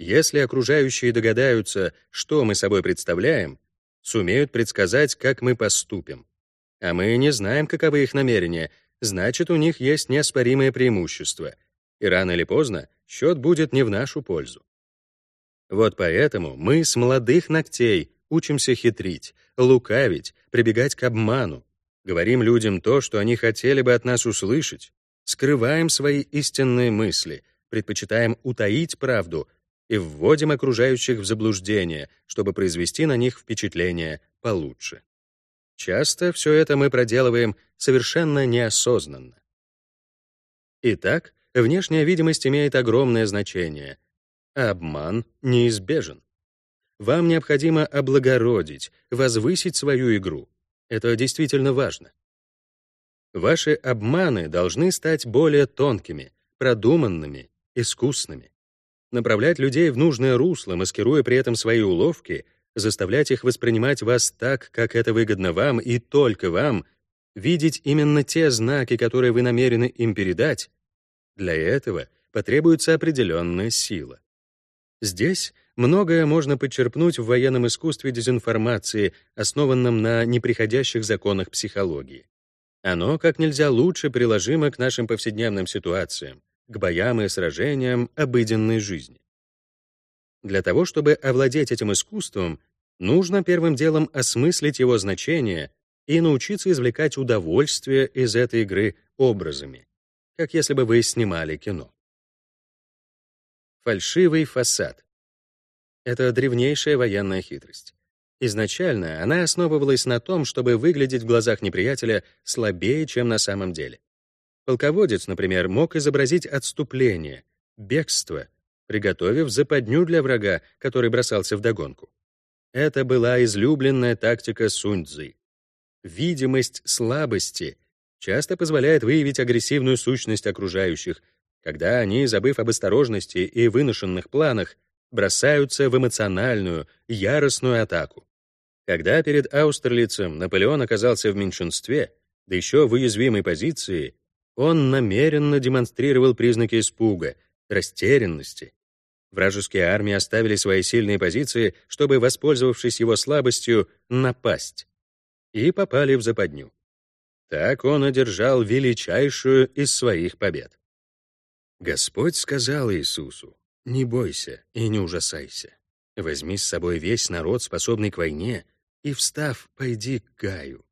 Если окружающие догадаются, что мы собой представляем, сумеют предсказать, как мы поступим. А мы не знаем, каковы их намерения, значит, у них есть неоспоримое преимущество, и рано или поздно счет будет не в нашу пользу. Вот поэтому мы с молодых ногтей учимся хитрить, лукавить, прибегать к обману, говорим людям то, что они хотели бы от нас услышать, скрываем свои истинные мысли, предпочитаем утаить правду и вводим окружающих в заблуждение, чтобы произвести на них впечатление получше. Часто все это мы проделываем совершенно неосознанно. Итак, внешняя видимость имеет огромное значение. обман неизбежен. Вам необходимо облагородить, возвысить свою игру. Это действительно важно. Ваши обманы должны стать более тонкими, продуманными, искусными. Направлять людей в нужное русло, маскируя при этом свои уловки, заставлять их воспринимать вас так, как это выгодно вам и только вам, видеть именно те знаки, которые вы намерены им передать, для этого потребуется определенная сила. Здесь многое можно подчерпнуть в военном искусстве дезинформации, основанном на неприходящих законах психологии. Оно как нельзя лучше приложимо к нашим повседневным ситуациям, к боям и сражениям обыденной жизни. Для того, чтобы овладеть этим искусством, нужно первым делом осмыслить его значение и научиться извлекать удовольствие из этой игры образами, как если бы вы снимали кино. Фальшивый фасад. Это древнейшая военная хитрость. Изначально она основывалась на том, чтобы выглядеть в глазах неприятеля слабее, чем на самом деле. Полководец, например, мог изобразить отступление, бегство, приготовив западню для врага, который бросался в догонку. Это была излюбленная тактика Сунь-Цзы. Видимость слабости часто позволяет выявить агрессивную сущность окружающих, когда они, забыв об осторожности и выношенных планах, бросаются в эмоциональную, яростную атаку. Когда перед Аустерлицем Наполеон оказался в меньшинстве, да еще в уязвимой позиции, он намеренно демонстрировал признаки испуга, растерянности. Вражеские армии оставили свои сильные позиции, чтобы, воспользовавшись его слабостью, напасть. И попали в западню. Так он одержал величайшую из своих побед. Господь сказал Иисусу, «Не бойся и не ужасайся. Возьми с собой весь народ, способный к войне, и, встав, пойди к Гаю.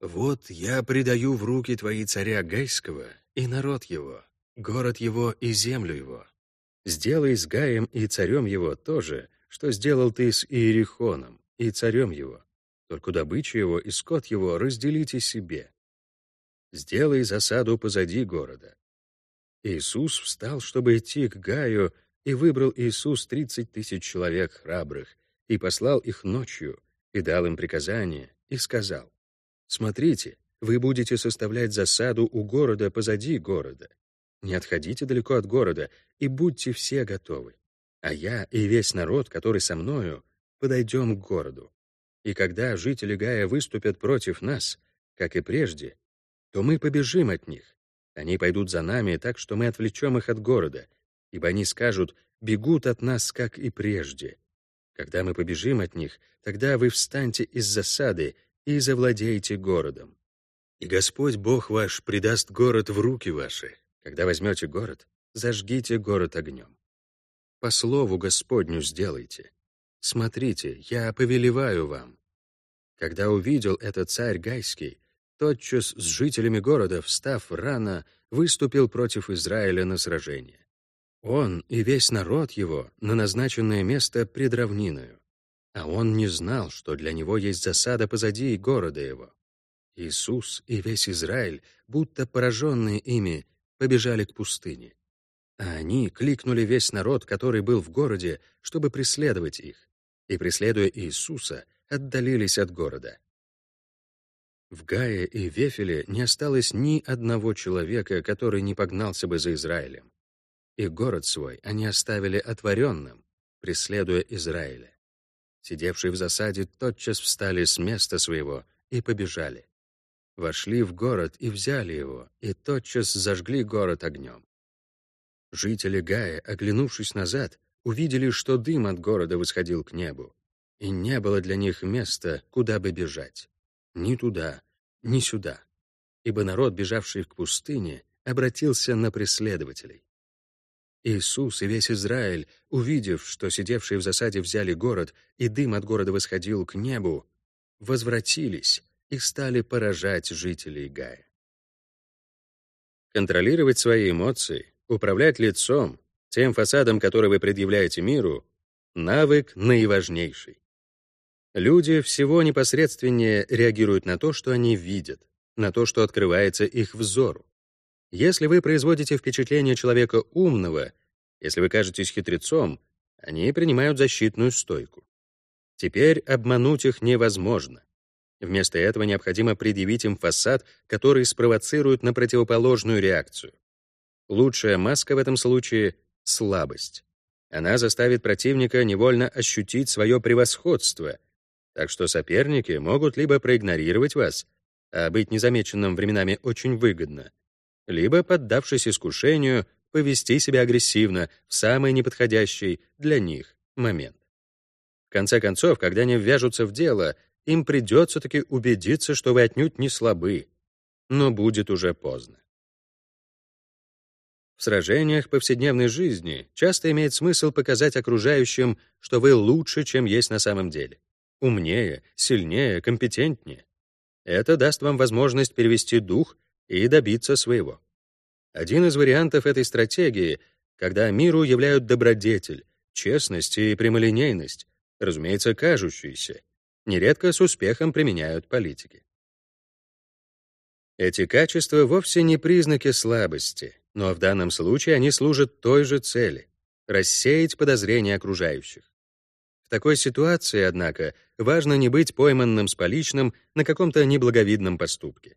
Вот я предаю в руки твои царя Гайского и народ его, город его и землю его. Сделай с Гаем и царем его то же, что сделал ты с Иерихоном и царем его. Только добычу его и скот его разделите себе. Сделай засаду позади города. Иисус встал, чтобы идти к Гаю, и выбрал Иисус тридцать тысяч человек храбрых, и послал их ночью, и дал им приказание, и сказал, «Смотрите, вы будете составлять засаду у города позади города. Не отходите далеко от города, и будьте все готовы. А я и весь народ, который со мною, подойдем к городу. И когда жители Гая выступят против нас, как и прежде, то мы побежим от них. Они пойдут за нами так, что мы отвлечем их от города, ибо они скажут, бегут от нас, как и прежде, когда мы побежим от них, тогда вы встаньте из засады и завладеете городом. И Господь Бог ваш предаст город в руки ваши. Когда возьмете город, зажгите город огнем. По слову Господню сделайте. Смотрите, я повелеваю вам. Когда увидел это царь Гайский, тотчас с жителями города, встав рано, выступил против Израиля на сражение. Он и весь народ его на назначенное место пред равниною. А он не знал, что для него есть засада позади города его. Иисус и весь Израиль, будто пораженные ими, побежали к пустыне. А они кликнули весь народ, который был в городе, чтобы преследовать их, и, преследуя Иисуса, отдалились от города. В Гае и Вефеле не осталось ни одного человека, который не погнался бы за Израилем и город свой они оставили отворенным, преследуя Израиля. Сидевшие в засаде тотчас встали с места своего и побежали. Вошли в город и взяли его, и тотчас зажгли город огнем. Жители Гая, оглянувшись назад, увидели, что дым от города восходил к небу, и не было для них места, куда бы бежать. Ни туда, ни сюда. Ибо народ, бежавший к пустыне, обратился на преследователей. Иисус и весь Израиль, увидев, что сидевшие в засаде взяли город, и дым от города восходил к небу, возвратились и стали поражать жителей Гая. Контролировать свои эмоции, управлять лицом, тем фасадом, который вы предъявляете миру, навык наиважнейший. Люди всего непосредственнее реагируют на то, что они видят, на то, что открывается их взору. Если вы производите впечатление человека умного, Если вы кажетесь хитрецом, они принимают защитную стойку. Теперь обмануть их невозможно. Вместо этого необходимо предъявить им фасад, который спровоцирует на противоположную реакцию. Лучшая маска в этом случае — слабость. Она заставит противника невольно ощутить свое превосходство, так что соперники могут либо проигнорировать вас, а быть незамеченным временами очень выгодно, либо, поддавшись искушению, повести себя агрессивно в самый неподходящий для них момент. В конце концов, когда они ввяжутся в дело, им придется таки убедиться, что вы отнюдь не слабы, но будет уже поздно. В сражениях повседневной жизни часто имеет смысл показать окружающим, что вы лучше, чем есть на самом деле. Умнее, сильнее, компетентнее. Это даст вам возможность перевести дух и добиться своего. Один из вариантов этой стратегии, когда миру являют добродетель, честность и прямолинейность, разумеется, кажущиеся, нередко с успехом применяют политики. Эти качества вовсе не признаки слабости, но в данном случае они служат той же цели — рассеять подозрения окружающих. В такой ситуации, однако, важно не быть пойманным с поличным на каком-то неблаговидном поступке.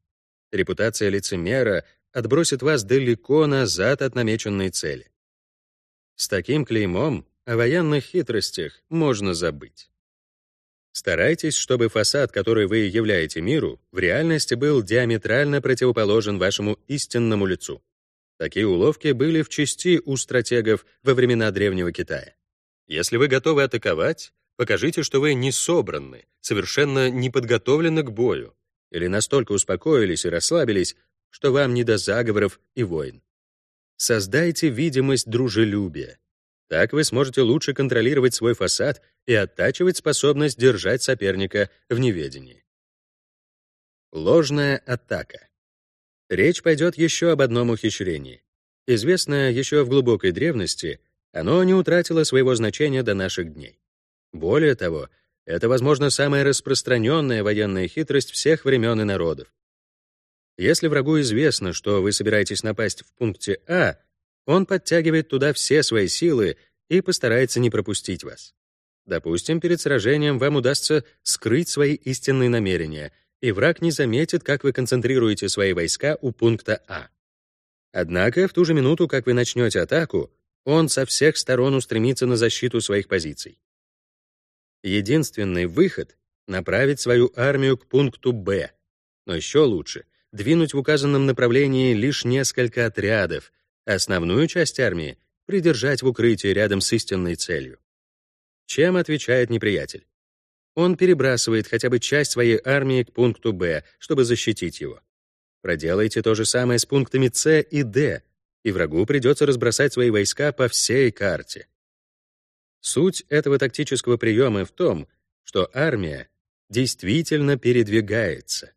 Репутация лицемера отбросит вас далеко назад от намеченной цели. С таким клеймом о военных хитростях можно забыть. Старайтесь, чтобы фасад, который вы являете миру, в реальности был диаметрально противоположен вашему истинному лицу. Такие уловки были в части у стратегов во времена Древнего Китая. Если вы готовы атаковать, покажите, что вы не собраны, совершенно не подготовлены к бою, или настолько успокоились и расслабились, что вам не до заговоров и войн. Создайте видимость дружелюбия. Так вы сможете лучше контролировать свой фасад и оттачивать способность держать соперника в неведении. Ложная атака. Речь пойдет еще об одном ухищрении. Известное еще в глубокой древности, оно не утратило своего значения до наших дней. Более того, это, возможно, самая распространенная военная хитрость всех времен и народов. Если врагу известно, что вы собираетесь напасть в пункте А, он подтягивает туда все свои силы и постарается не пропустить вас. Допустим, перед сражением вам удастся скрыть свои истинные намерения, и враг не заметит, как вы концентрируете свои войска у пункта А. Однако в ту же минуту, как вы начнете атаку, он со всех сторон устремится на защиту своих позиций. Единственный выход — направить свою армию к пункту Б. Но еще лучше двинуть в указанном направлении лишь несколько отрядов, основную часть армии придержать в укрытии рядом с истинной целью. Чем отвечает неприятель? Он перебрасывает хотя бы часть своей армии к пункту Б, чтобы защитить его. Проделайте то же самое с пунктами С и Д, и врагу придется разбросать свои войска по всей карте. Суть этого тактического приема в том, что армия действительно передвигается.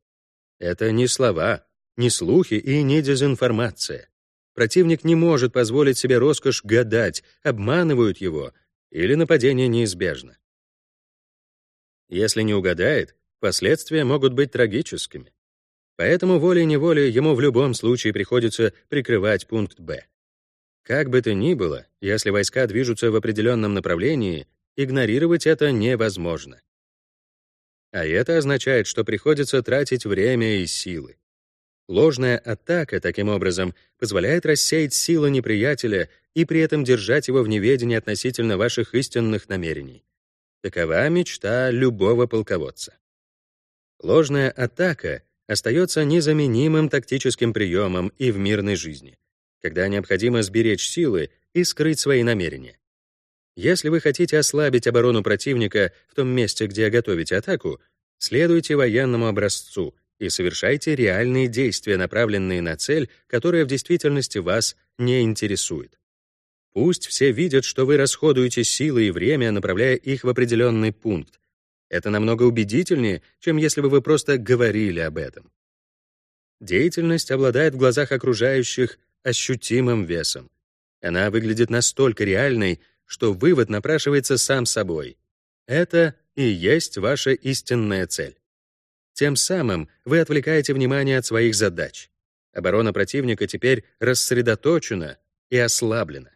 Это не слова, не слухи и не дезинформация. Противник не может позволить себе роскошь гадать, обманывают его, или нападение неизбежно. Если не угадает, последствия могут быть трагическими. Поэтому волей-неволей ему в любом случае приходится прикрывать пункт «Б». Как бы то ни было, если войска движутся в определенном направлении, игнорировать это невозможно. А это означает, что приходится тратить время и силы. Ложная атака, таким образом, позволяет рассеять силы неприятеля и при этом держать его в неведении относительно ваших истинных намерений. Такова мечта любого полководца. Ложная атака остается незаменимым тактическим приемом и в мирной жизни, когда необходимо сберечь силы и скрыть свои намерения. Если вы хотите ослабить оборону противника в том месте, где готовите атаку, следуйте военному образцу и совершайте реальные действия, направленные на цель, которая в действительности вас не интересует. Пусть все видят, что вы расходуете силы и время, направляя их в определенный пункт. Это намного убедительнее, чем если бы вы просто говорили об этом. Деятельность обладает в глазах окружающих ощутимым весом. Она выглядит настолько реальной, что вывод напрашивается сам собой. Это и есть ваша истинная цель. Тем самым вы отвлекаете внимание от своих задач. Оборона противника теперь рассредоточена и ослаблена.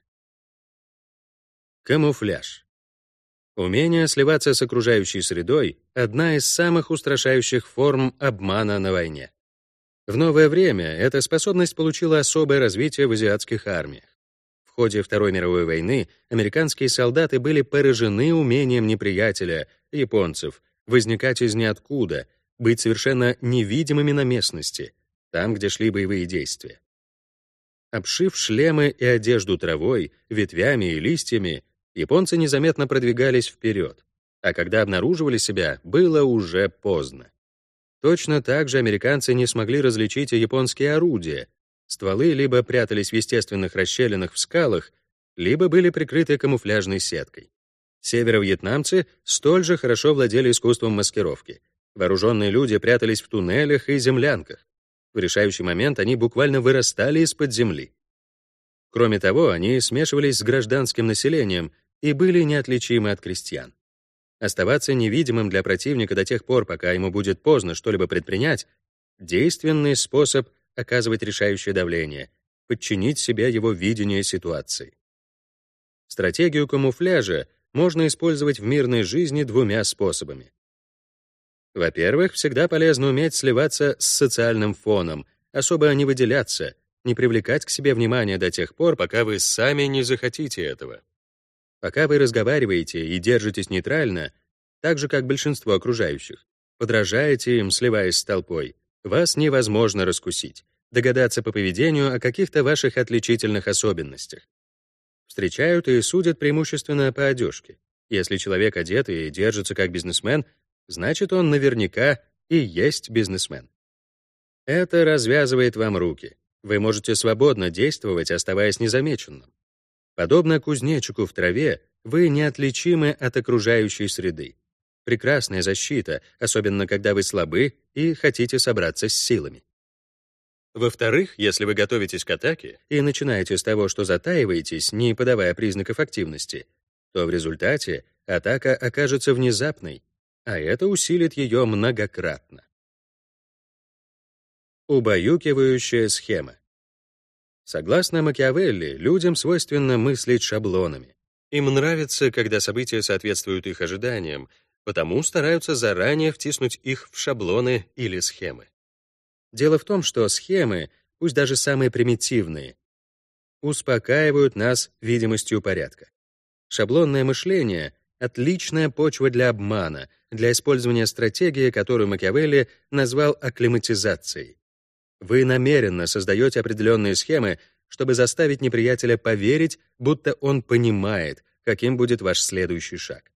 Камуфляж. Умение сливаться с окружающей средой — одна из самых устрашающих форм обмана на войне. В новое время эта способность получила особое развитие в азиатских армиях. В ходе Второй мировой войны американские солдаты были поражены умением неприятеля, японцев, возникать из ниоткуда, быть совершенно невидимыми на местности, там, где шли боевые действия. Обшив шлемы и одежду травой, ветвями и листьями, японцы незаметно продвигались вперед, а когда обнаруживали себя, было уже поздно. Точно так же американцы не смогли различить японские орудия. Стволы либо прятались в естественных расщелинах в скалах, либо были прикрыты камуфляжной сеткой. Северо-вьетнамцы столь же хорошо владели искусством маскировки. Вооруженные люди прятались в туннелях и землянках. В решающий момент они буквально вырастали из-под земли. Кроме того, они смешивались с гражданским населением и были неотличимы от крестьян. Оставаться невидимым для противника до тех пор, пока ему будет поздно что-либо предпринять, действенный способ оказывать решающее давление, подчинить себе его видение ситуации. Стратегию камуфляжа можно использовать в мирной жизни двумя способами. Во-первых, всегда полезно уметь сливаться с социальным фоном, особо не выделяться, не привлекать к себе внимания до тех пор, пока вы сами не захотите этого. Пока вы разговариваете и держитесь нейтрально, так же, как большинство окружающих, подражаете им, сливаясь с толпой, вас невозможно раскусить, догадаться по поведению о каких-то ваших отличительных особенностях. Встречают и судят преимущественно по одежке. Если человек одет и держится как бизнесмен, значит, он наверняка и есть бизнесмен. Это развязывает вам руки. Вы можете свободно действовать, оставаясь незамеченным. Подобно кузнечику в траве, вы неотличимы от окружающей среды. Прекрасная защита, особенно когда вы слабы и хотите собраться с силами. Во-вторых, если вы готовитесь к атаке и начинаете с того, что затаиваетесь, не подавая признаков активности, то в результате атака окажется внезапной, а это усилит ее многократно. Убаюкивающая схема. Согласно Макиавелли, людям свойственно мыслить шаблонами. Им нравится, когда события соответствуют их ожиданиям, потому стараются заранее втиснуть их в шаблоны или схемы. Дело в том, что схемы, пусть даже самые примитивные, успокаивают нас видимостью порядка. Шаблонное мышление — отличная почва для обмана, для использования стратегии, которую Макиавелли назвал акклиматизацией. Вы намеренно создаете определенные схемы, чтобы заставить неприятеля поверить, будто он понимает, каким будет ваш следующий шаг.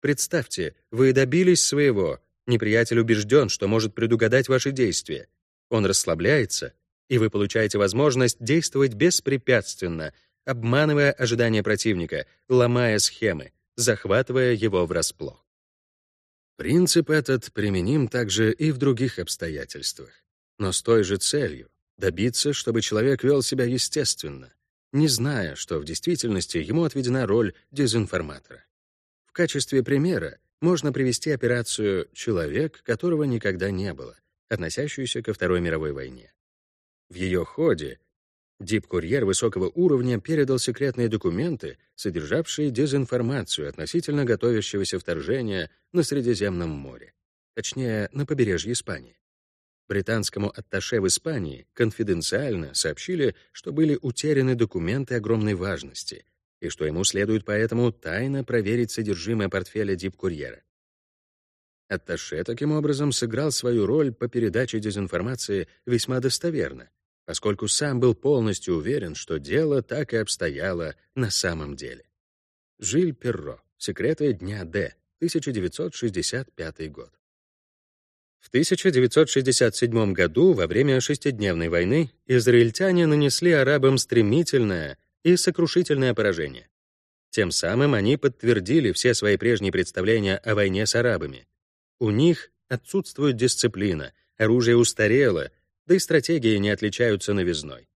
Представьте, вы добились своего, неприятель убежден, что может предугадать ваши действия. Он расслабляется, и вы получаете возможность действовать беспрепятственно, обманывая ожидания противника, ломая схемы, захватывая его врасплох. Принцип этот применим также и в других обстоятельствах но с той же целью — добиться, чтобы человек вел себя естественно, не зная, что в действительности ему отведена роль дезинформатора. В качестве примера можно привести операцию «Человек, которого никогда не было», относящуюся ко Второй мировой войне. В ее ходе Дип-курьер высокого уровня передал секретные документы, содержавшие дезинформацию относительно готовящегося вторжения на Средиземном море, точнее, на побережье Испании. Британскому атташе в Испании конфиденциально сообщили, что были утеряны документы огромной важности и что ему следует поэтому тайно проверить содержимое портфеля дипкурьера. Атташе таким образом сыграл свою роль по передаче дезинформации весьма достоверно, поскольку сам был полностью уверен, что дело так и обстояло на самом деле. Жиль Перро. Секреты дня Д. 1965 год. В 1967 году, во время шестидневной войны, израильтяне нанесли арабам стремительное и сокрушительное поражение. Тем самым они подтвердили все свои прежние представления о войне с арабами. У них отсутствует дисциплина, оружие устарело, да и стратегии не отличаются новизной.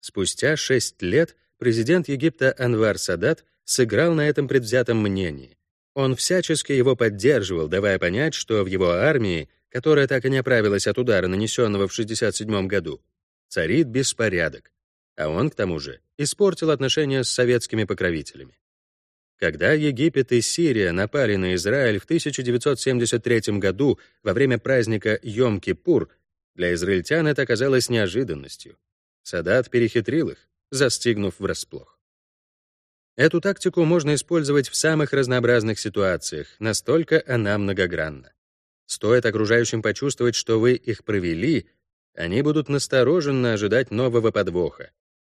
Спустя шесть лет президент Египта Анвар Садат сыграл на этом предвзятом мнении. Он всячески его поддерживал, давая понять, что в его армии которая так и не оправилась от удара, нанесенного в 67 году, царит беспорядок, а он, к тому же, испортил отношения с советскими покровителями. Когда Египет и Сирия напали на Израиль в 1973 году во время праздника Йом-Кипур, для израильтян это оказалось неожиданностью. Садат перехитрил их, застигнув врасплох. Эту тактику можно использовать в самых разнообразных ситуациях, настолько она многогранна. Стоит окружающим почувствовать, что вы их провели, они будут настороженно ожидать нового подвоха.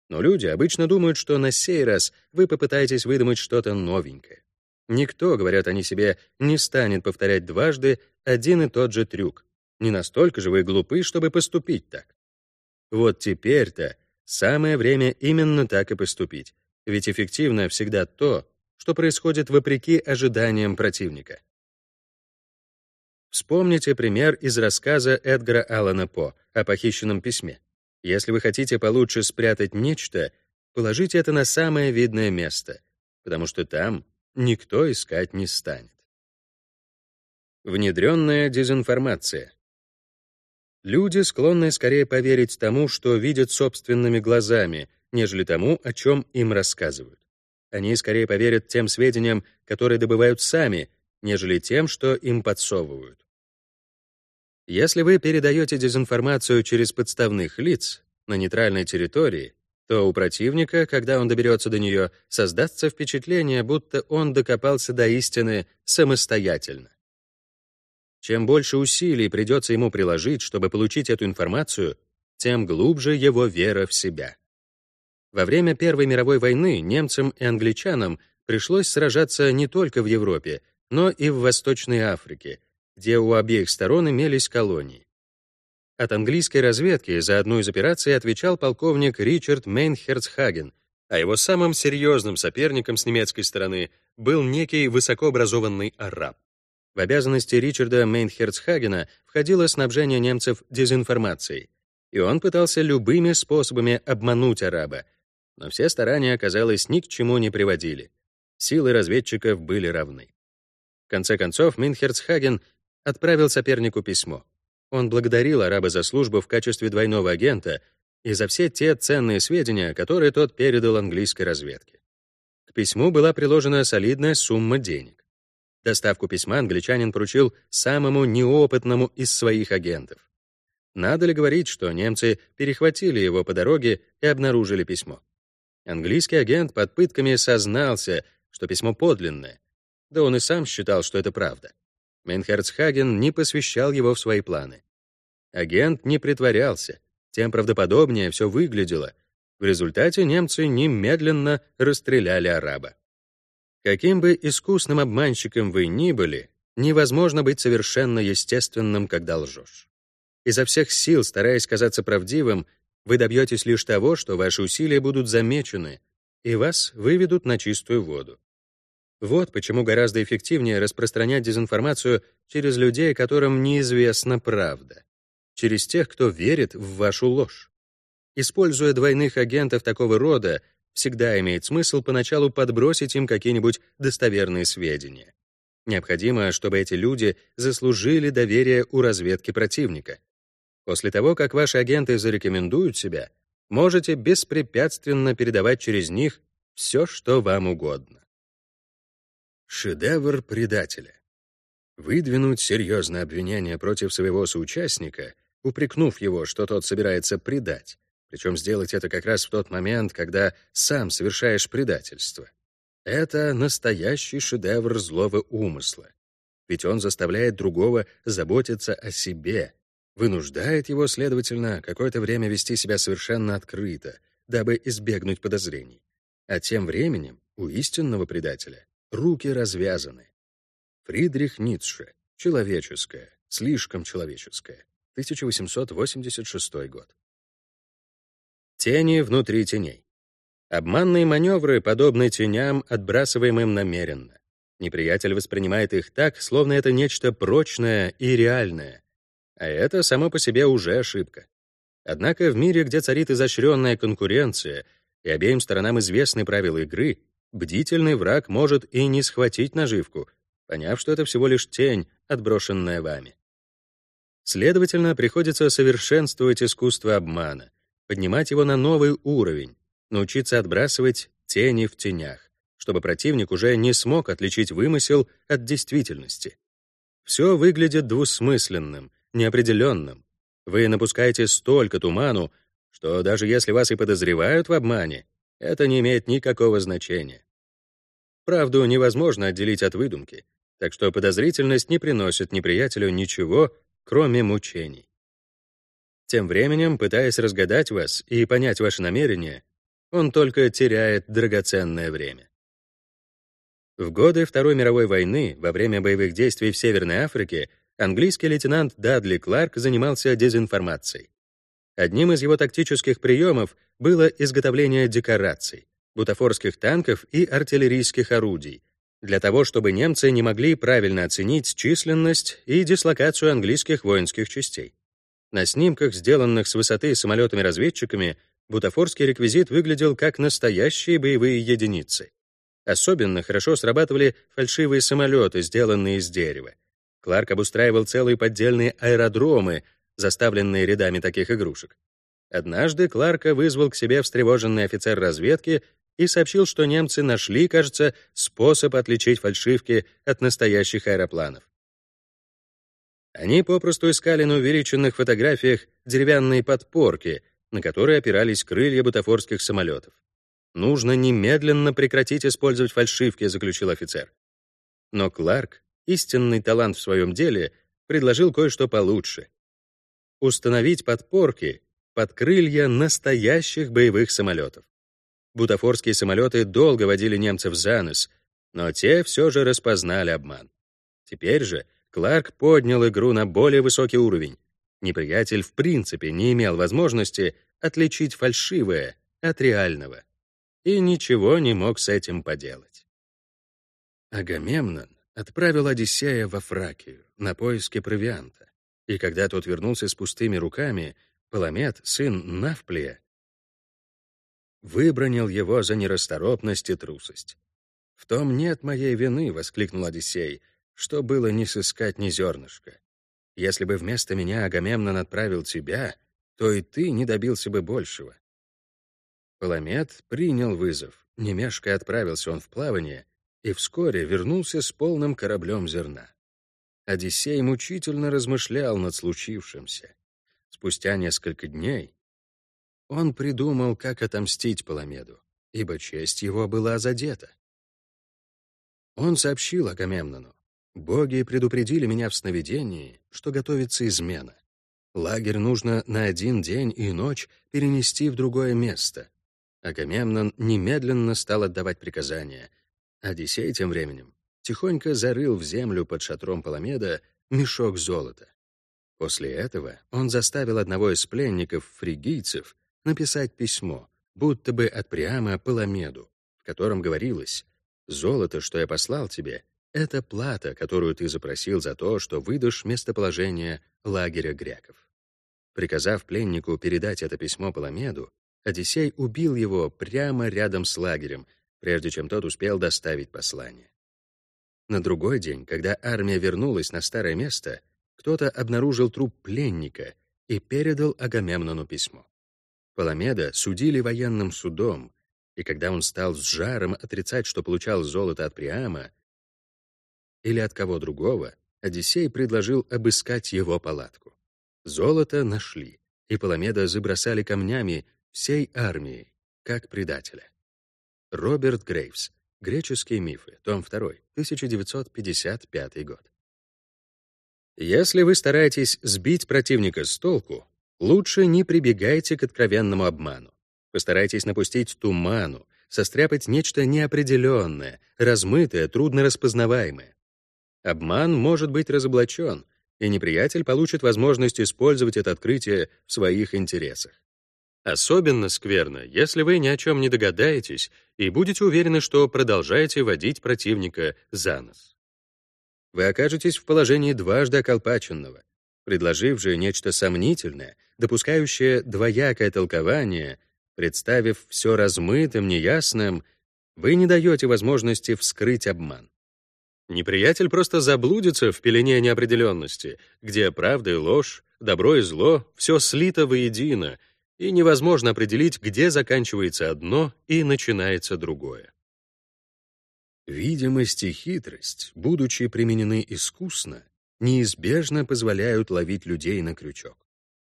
Но люди обычно думают, что на сей раз вы попытаетесь выдумать что-то новенькое. Никто, говорят они себе, не станет повторять дважды один и тот же трюк. Не настолько же вы глупы, чтобы поступить так. Вот теперь-то самое время именно так и поступить, ведь эффективно всегда то, что происходит вопреки ожиданиям противника. Вспомните пример из рассказа Эдгара Аллана По о похищенном письме. Если вы хотите получше спрятать нечто, положите это на самое видное место, потому что там никто искать не станет. Внедренная дезинформация. Люди склонны скорее поверить тому, что видят собственными глазами, нежели тому, о чем им рассказывают. Они скорее поверят тем сведениям, которые добывают сами, нежели тем, что им подсовывают. Если вы передаете дезинформацию через подставных лиц на нейтральной территории, то у противника, когда он доберется до нее, создастся впечатление, будто он докопался до истины самостоятельно. Чем больше усилий придется ему приложить, чтобы получить эту информацию, тем глубже его вера в себя. Во время Первой мировой войны немцам и англичанам пришлось сражаться не только в Европе, но и в Восточной Африке, где у обеих сторон имелись колонии. От английской разведки за одну из операций отвечал полковник Ричард Мейнхерцхаген, а его самым серьезным соперником с немецкой стороны был некий высокообразованный араб. В обязанности Ричарда Мейнерцхагена входило снабжение немцев дезинформацией, и он пытался любыми способами обмануть араба, но все старания, казалось, ни к чему не приводили. Силы разведчиков были равны. В конце концов, Мейнхерцхаген отправил сопернику письмо. Он благодарил араба за службу в качестве двойного агента и за все те ценные сведения, которые тот передал английской разведке. К письму была приложена солидная сумма денег. Доставку письма англичанин поручил самому неопытному из своих агентов. Надо ли говорить, что немцы перехватили его по дороге и обнаружили письмо? Английский агент под пытками сознался, что письмо подлинное. Да он и сам считал, что это правда. Мейнхерцхаген не посвящал его в свои планы. Агент не притворялся, тем правдоподобнее все выглядело. В результате немцы немедленно расстреляли араба. Каким бы искусным обманщиком вы ни были, невозможно быть совершенно естественным, когда лжешь. Изо всех сил, стараясь казаться правдивым, вы добьетесь лишь того, что ваши усилия будут замечены, и вас выведут на чистую воду. Вот почему гораздо эффективнее распространять дезинформацию через людей, которым неизвестна правда, через тех, кто верит в вашу ложь. Используя двойных агентов такого рода, всегда имеет смысл поначалу подбросить им какие-нибудь достоверные сведения. Необходимо, чтобы эти люди заслужили доверие у разведки противника. После того, как ваши агенты зарекомендуют себя, можете беспрепятственно передавать через них все, что вам угодно. Шедевр предателя. Выдвинуть серьезное обвинение против своего соучастника, упрекнув его, что тот собирается предать, причем сделать это как раз в тот момент, когда сам совершаешь предательство. Это настоящий шедевр злого умысла. Ведь он заставляет другого заботиться о себе, вынуждает его, следовательно, какое-то время вести себя совершенно открыто, дабы избегнуть подозрений. А тем временем у истинного предателя руки развязаны. Фридрих Ницше. Человеческое. Слишком человеческое. 1886 год. Тени внутри теней. Обманные маневры подобны теням, отбрасываемым намеренно. Неприятель воспринимает их так, словно это нечто прочное и реальное. А это само по себе уже ошибка. Однако в мире, где царит изощренная конкуренция и обеим сторонам известны правила игры, бдительный враг может и не схватить наживку, поняв, что это всего лишь тень, отброшенная вами. Следовательно, приходится совершенствовать искусство обмана, поднимать его на новый уровень, научиться отбрасывать тени в тенях, чтобы противник уже не смог отличить вымысел от действительности. Все выглядит двусмысленным, неопределенным. Вы напускаете столько туману, что даже если вас и подозревают в обмане, это не имеет никакого значения. Правду невозможно отделить от выдумки, так что подозрительность не приносит неприятелю ничего, кроме мучений. Тем временем, пытаясь разгадать вас и понять ваши намерения, он только теряет драгоценное время. В годы Второй мировой войны, во время боевых действий в Северной Африке, английский лейтенант Дадли Кларк занимался дезинформацией. Одним из его тактических приемов было изготовление декораций, бутафорских танков и артиллерийских орудий, для того, чтобы немцы не могли правильно оценить численность и дислокацию английских воинских частей. На снимках, сделанных с высоты самолетами-разведчиками, бутафорский реквизит выглядел как настоящие боевые единицы. Особенно хорошо срабатывали фальшивые самолеты, сделанные из дерева. Кларк обустраивал целые поддельные аэродромы, заставленные рядами таких игрушек. Однажды Кларка вызвал к себе встревоженный офицер разведки и сообщил, что немцы нашли, кажется, способ отличить фальшивки от настоящих аэропланов. Они попросту искали на увеличенных фотографиях деревянные подпорки, на которые опирались крылья бутафорских самолетов. «Нужно немедленно прекратить использовать фальшивки», — заключил офицер. Но Кларк, истинный талант в своем деле, предложил кое-что получше. Установить подпорки под крылья настоящих боевых самолетов. Бутафорские самолеты долго водили немцев за нос, но те все же распознали обман. Теперь же Кларк поднял игру на более высокий уровень. Неприятель в принципе не имел возможности отличить фальшивое от реального и ничего не мог с этим поделать. Агамемнон отправил Одиссея во Фракию на поиски провианта, и когда тот вернулся с пустыми руками, Паламет, сын Навплия, выбронил его за нерасторопность и трусость. «В том нет моей вины», — воскликнул Одиссей, «что было не сыскать ни зернышка. Если бы вместо меня Агамемнон отправил тебя, то и ты не добился бы большего». Паламет принял вызов, не мешкая отправился он в плавание и вскоре вернулся с полным кораблем зерна. Одиссей мучительно размышлял над случившимся. Спустя несколько дней он придумал, как отомстить Паламеду, ибо честь его была задета. Он сообщил Агамемнону, «Боги предупредили меня в сновидении, что готовится измена. Лагерь нужно на один день и ночь перенести в другое место». Агамемнон немедленно стал отдавать приказания. Одиссей тем временем тихонько зарыл в землю под шатром Паламеда мешок золота. После этого он заставил одного из пленников, фригийцев, написать письмо, будто бы от Приама Паламеду, в котором говорилось «Золото, что я послал тебе, это плата, которую ты запросил за то, что выдашь местоположение лагеря греков». Приказав пленнику передать это письмо Паламеду, Одиссей убил его прямо рядом с лагерем, прежде чем тот успел доставить послание. На другой день, когда армия вернулась на старое место, кто-то обнаружил труп пленника и передал Агамемнону письмо. Паламеда судили военным судом, и когда он стал с жаром отрицать, что получал золото от Приама или от кого другого, Одиссей предложил обыскать его палатку. Золото нашли, и Паламеда забросали камнями всей армией, как предателя. Роберт Грейвс. Греческие мифы. Том 2. 1955 год. Если вы стараетесь сбить противника с толку, Лучше не прибегайте к откровенному обману. Постарайтесь напустить туману, состряпать нечто неопределенное, размытое, трудно распознаваемое. Обман может быть разоблачен, и неприятель получит возможность использовать это открытие в своих интересах. Особенно скверно, если вы ни о чем не догадаетесь и будете уверены, что продолжаете водить противника за нос. Вы окажетесь в положении дважды околпаченного — Предложив же нечто сомнительное, допускающее двоякое толкование, представив все размытым, неясным, вы не даете возможности вскрыть обман. Неприятель просто заблудится в пелене неопределенности, где правда и ложь, добро и зло — все слито воедино, и невозможно определить, где заканчивается одно и начинается другое. Видимость и хитрость, будучи применены искусно, неизбежно позволяют ловить людей на крючок.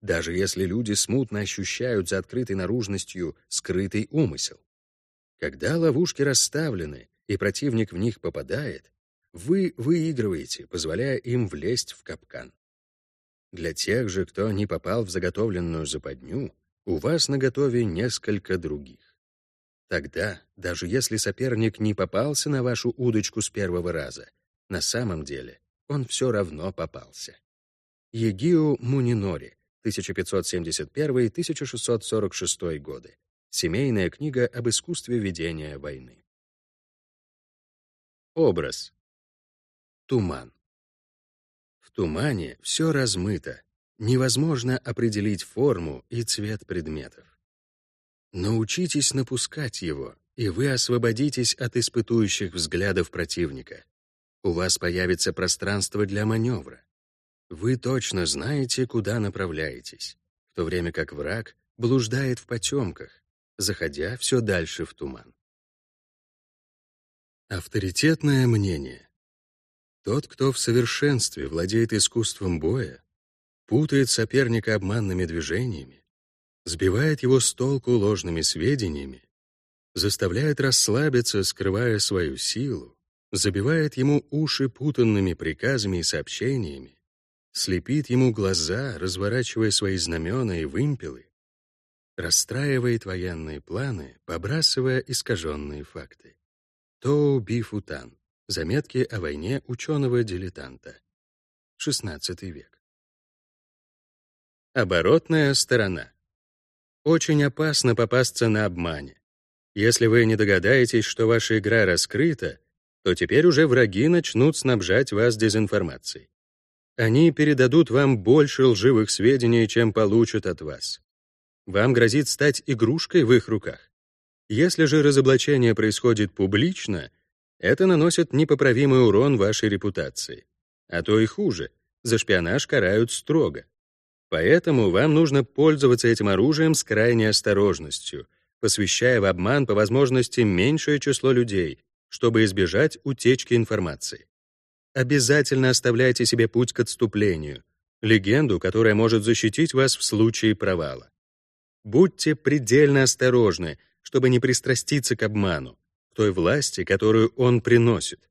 Даже если люди смутно ощущают за открытой наружностью скрытый умысел. Когда ловушки расставлены, и противник в них попадает, вы выигрываете, позволяя им влезть в капкан. Для тех же, кто не попал в заготовленную западню, у вас наготове несколько других. Тогда, даже если соперник не попался на вашу удочку с первого раза, на самом деле он все равно попался. Егио Мунинори, 1571-1646 годы. Семейная книга об искусстве ведения войны. Образ. Туман. В тумане все размыто, невозможно определить форму и цвет предметов. Научитесь напускать его, и вы освободитесь от испытующих взглядов противника. У вас появится пространство для маневра. Вы точно знаете, куда направляетесь, в то время как враг блуждает в потемках, заходя все дальше в туман. Авторитетное мнение. Тот, кто в совершенстве владеет искусством боя, путает соперника обманными движениями, сбивает его с толку ложными сведениями, заставляет расслабиться, скрывая свою силу, забивает ему уши путанными приказами и сообщениями, слепит ему глаза, разворачивая свои знамена и вымпелы, расстраивает военные планы, побрасывая искаженные факты. Тоу Бифутан. Заметки о войне ученого-дилетанта. XVI век. Оборотная сторона. Очень опасно попасться на обмане. Если вы не догадаетесь, что ваша игра раскрыта, то теперь уже враги начнут снабжать вас дезинформацией. Они передадут вам больше лживых сведений, чем получат от вас. Вам грозит стать игрушкой в их руках. Если же разоблачение происходит публично, это наносит непоправимый урон вашей репутации. А то и хуже, за шпионаж карают строго. Поэтому вам нужно пользоваться этим оружием с крайней осторожностью, посвящая в обман по возможности меньшее число людей, чтобы избежать утечки информации. Обязательно оставляйте себе путь к отступлению, легенду, которая может защитить вас в случае провала. Будьте предельно осторожны, чтобы не пристраститься к обману той власти, которую он приносит.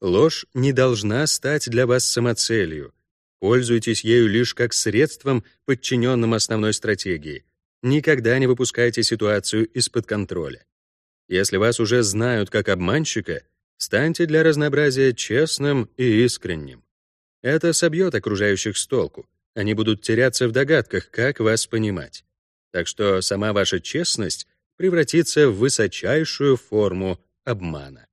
Ложь не должна стать для вас самоцелью. Пользуйтесь ею лишь как средством, подчиненным основной стратегии. Никогда не выпускайте ситуацию из-под контроля. Если вас уже знают как обманщика, станьте для разнообразия честным и искренним. Это собьет окружающих с толку. Они будут теряться в догадках, как вас понимать. Так что сама ваша честность превратиться в высочайшую форму обмана.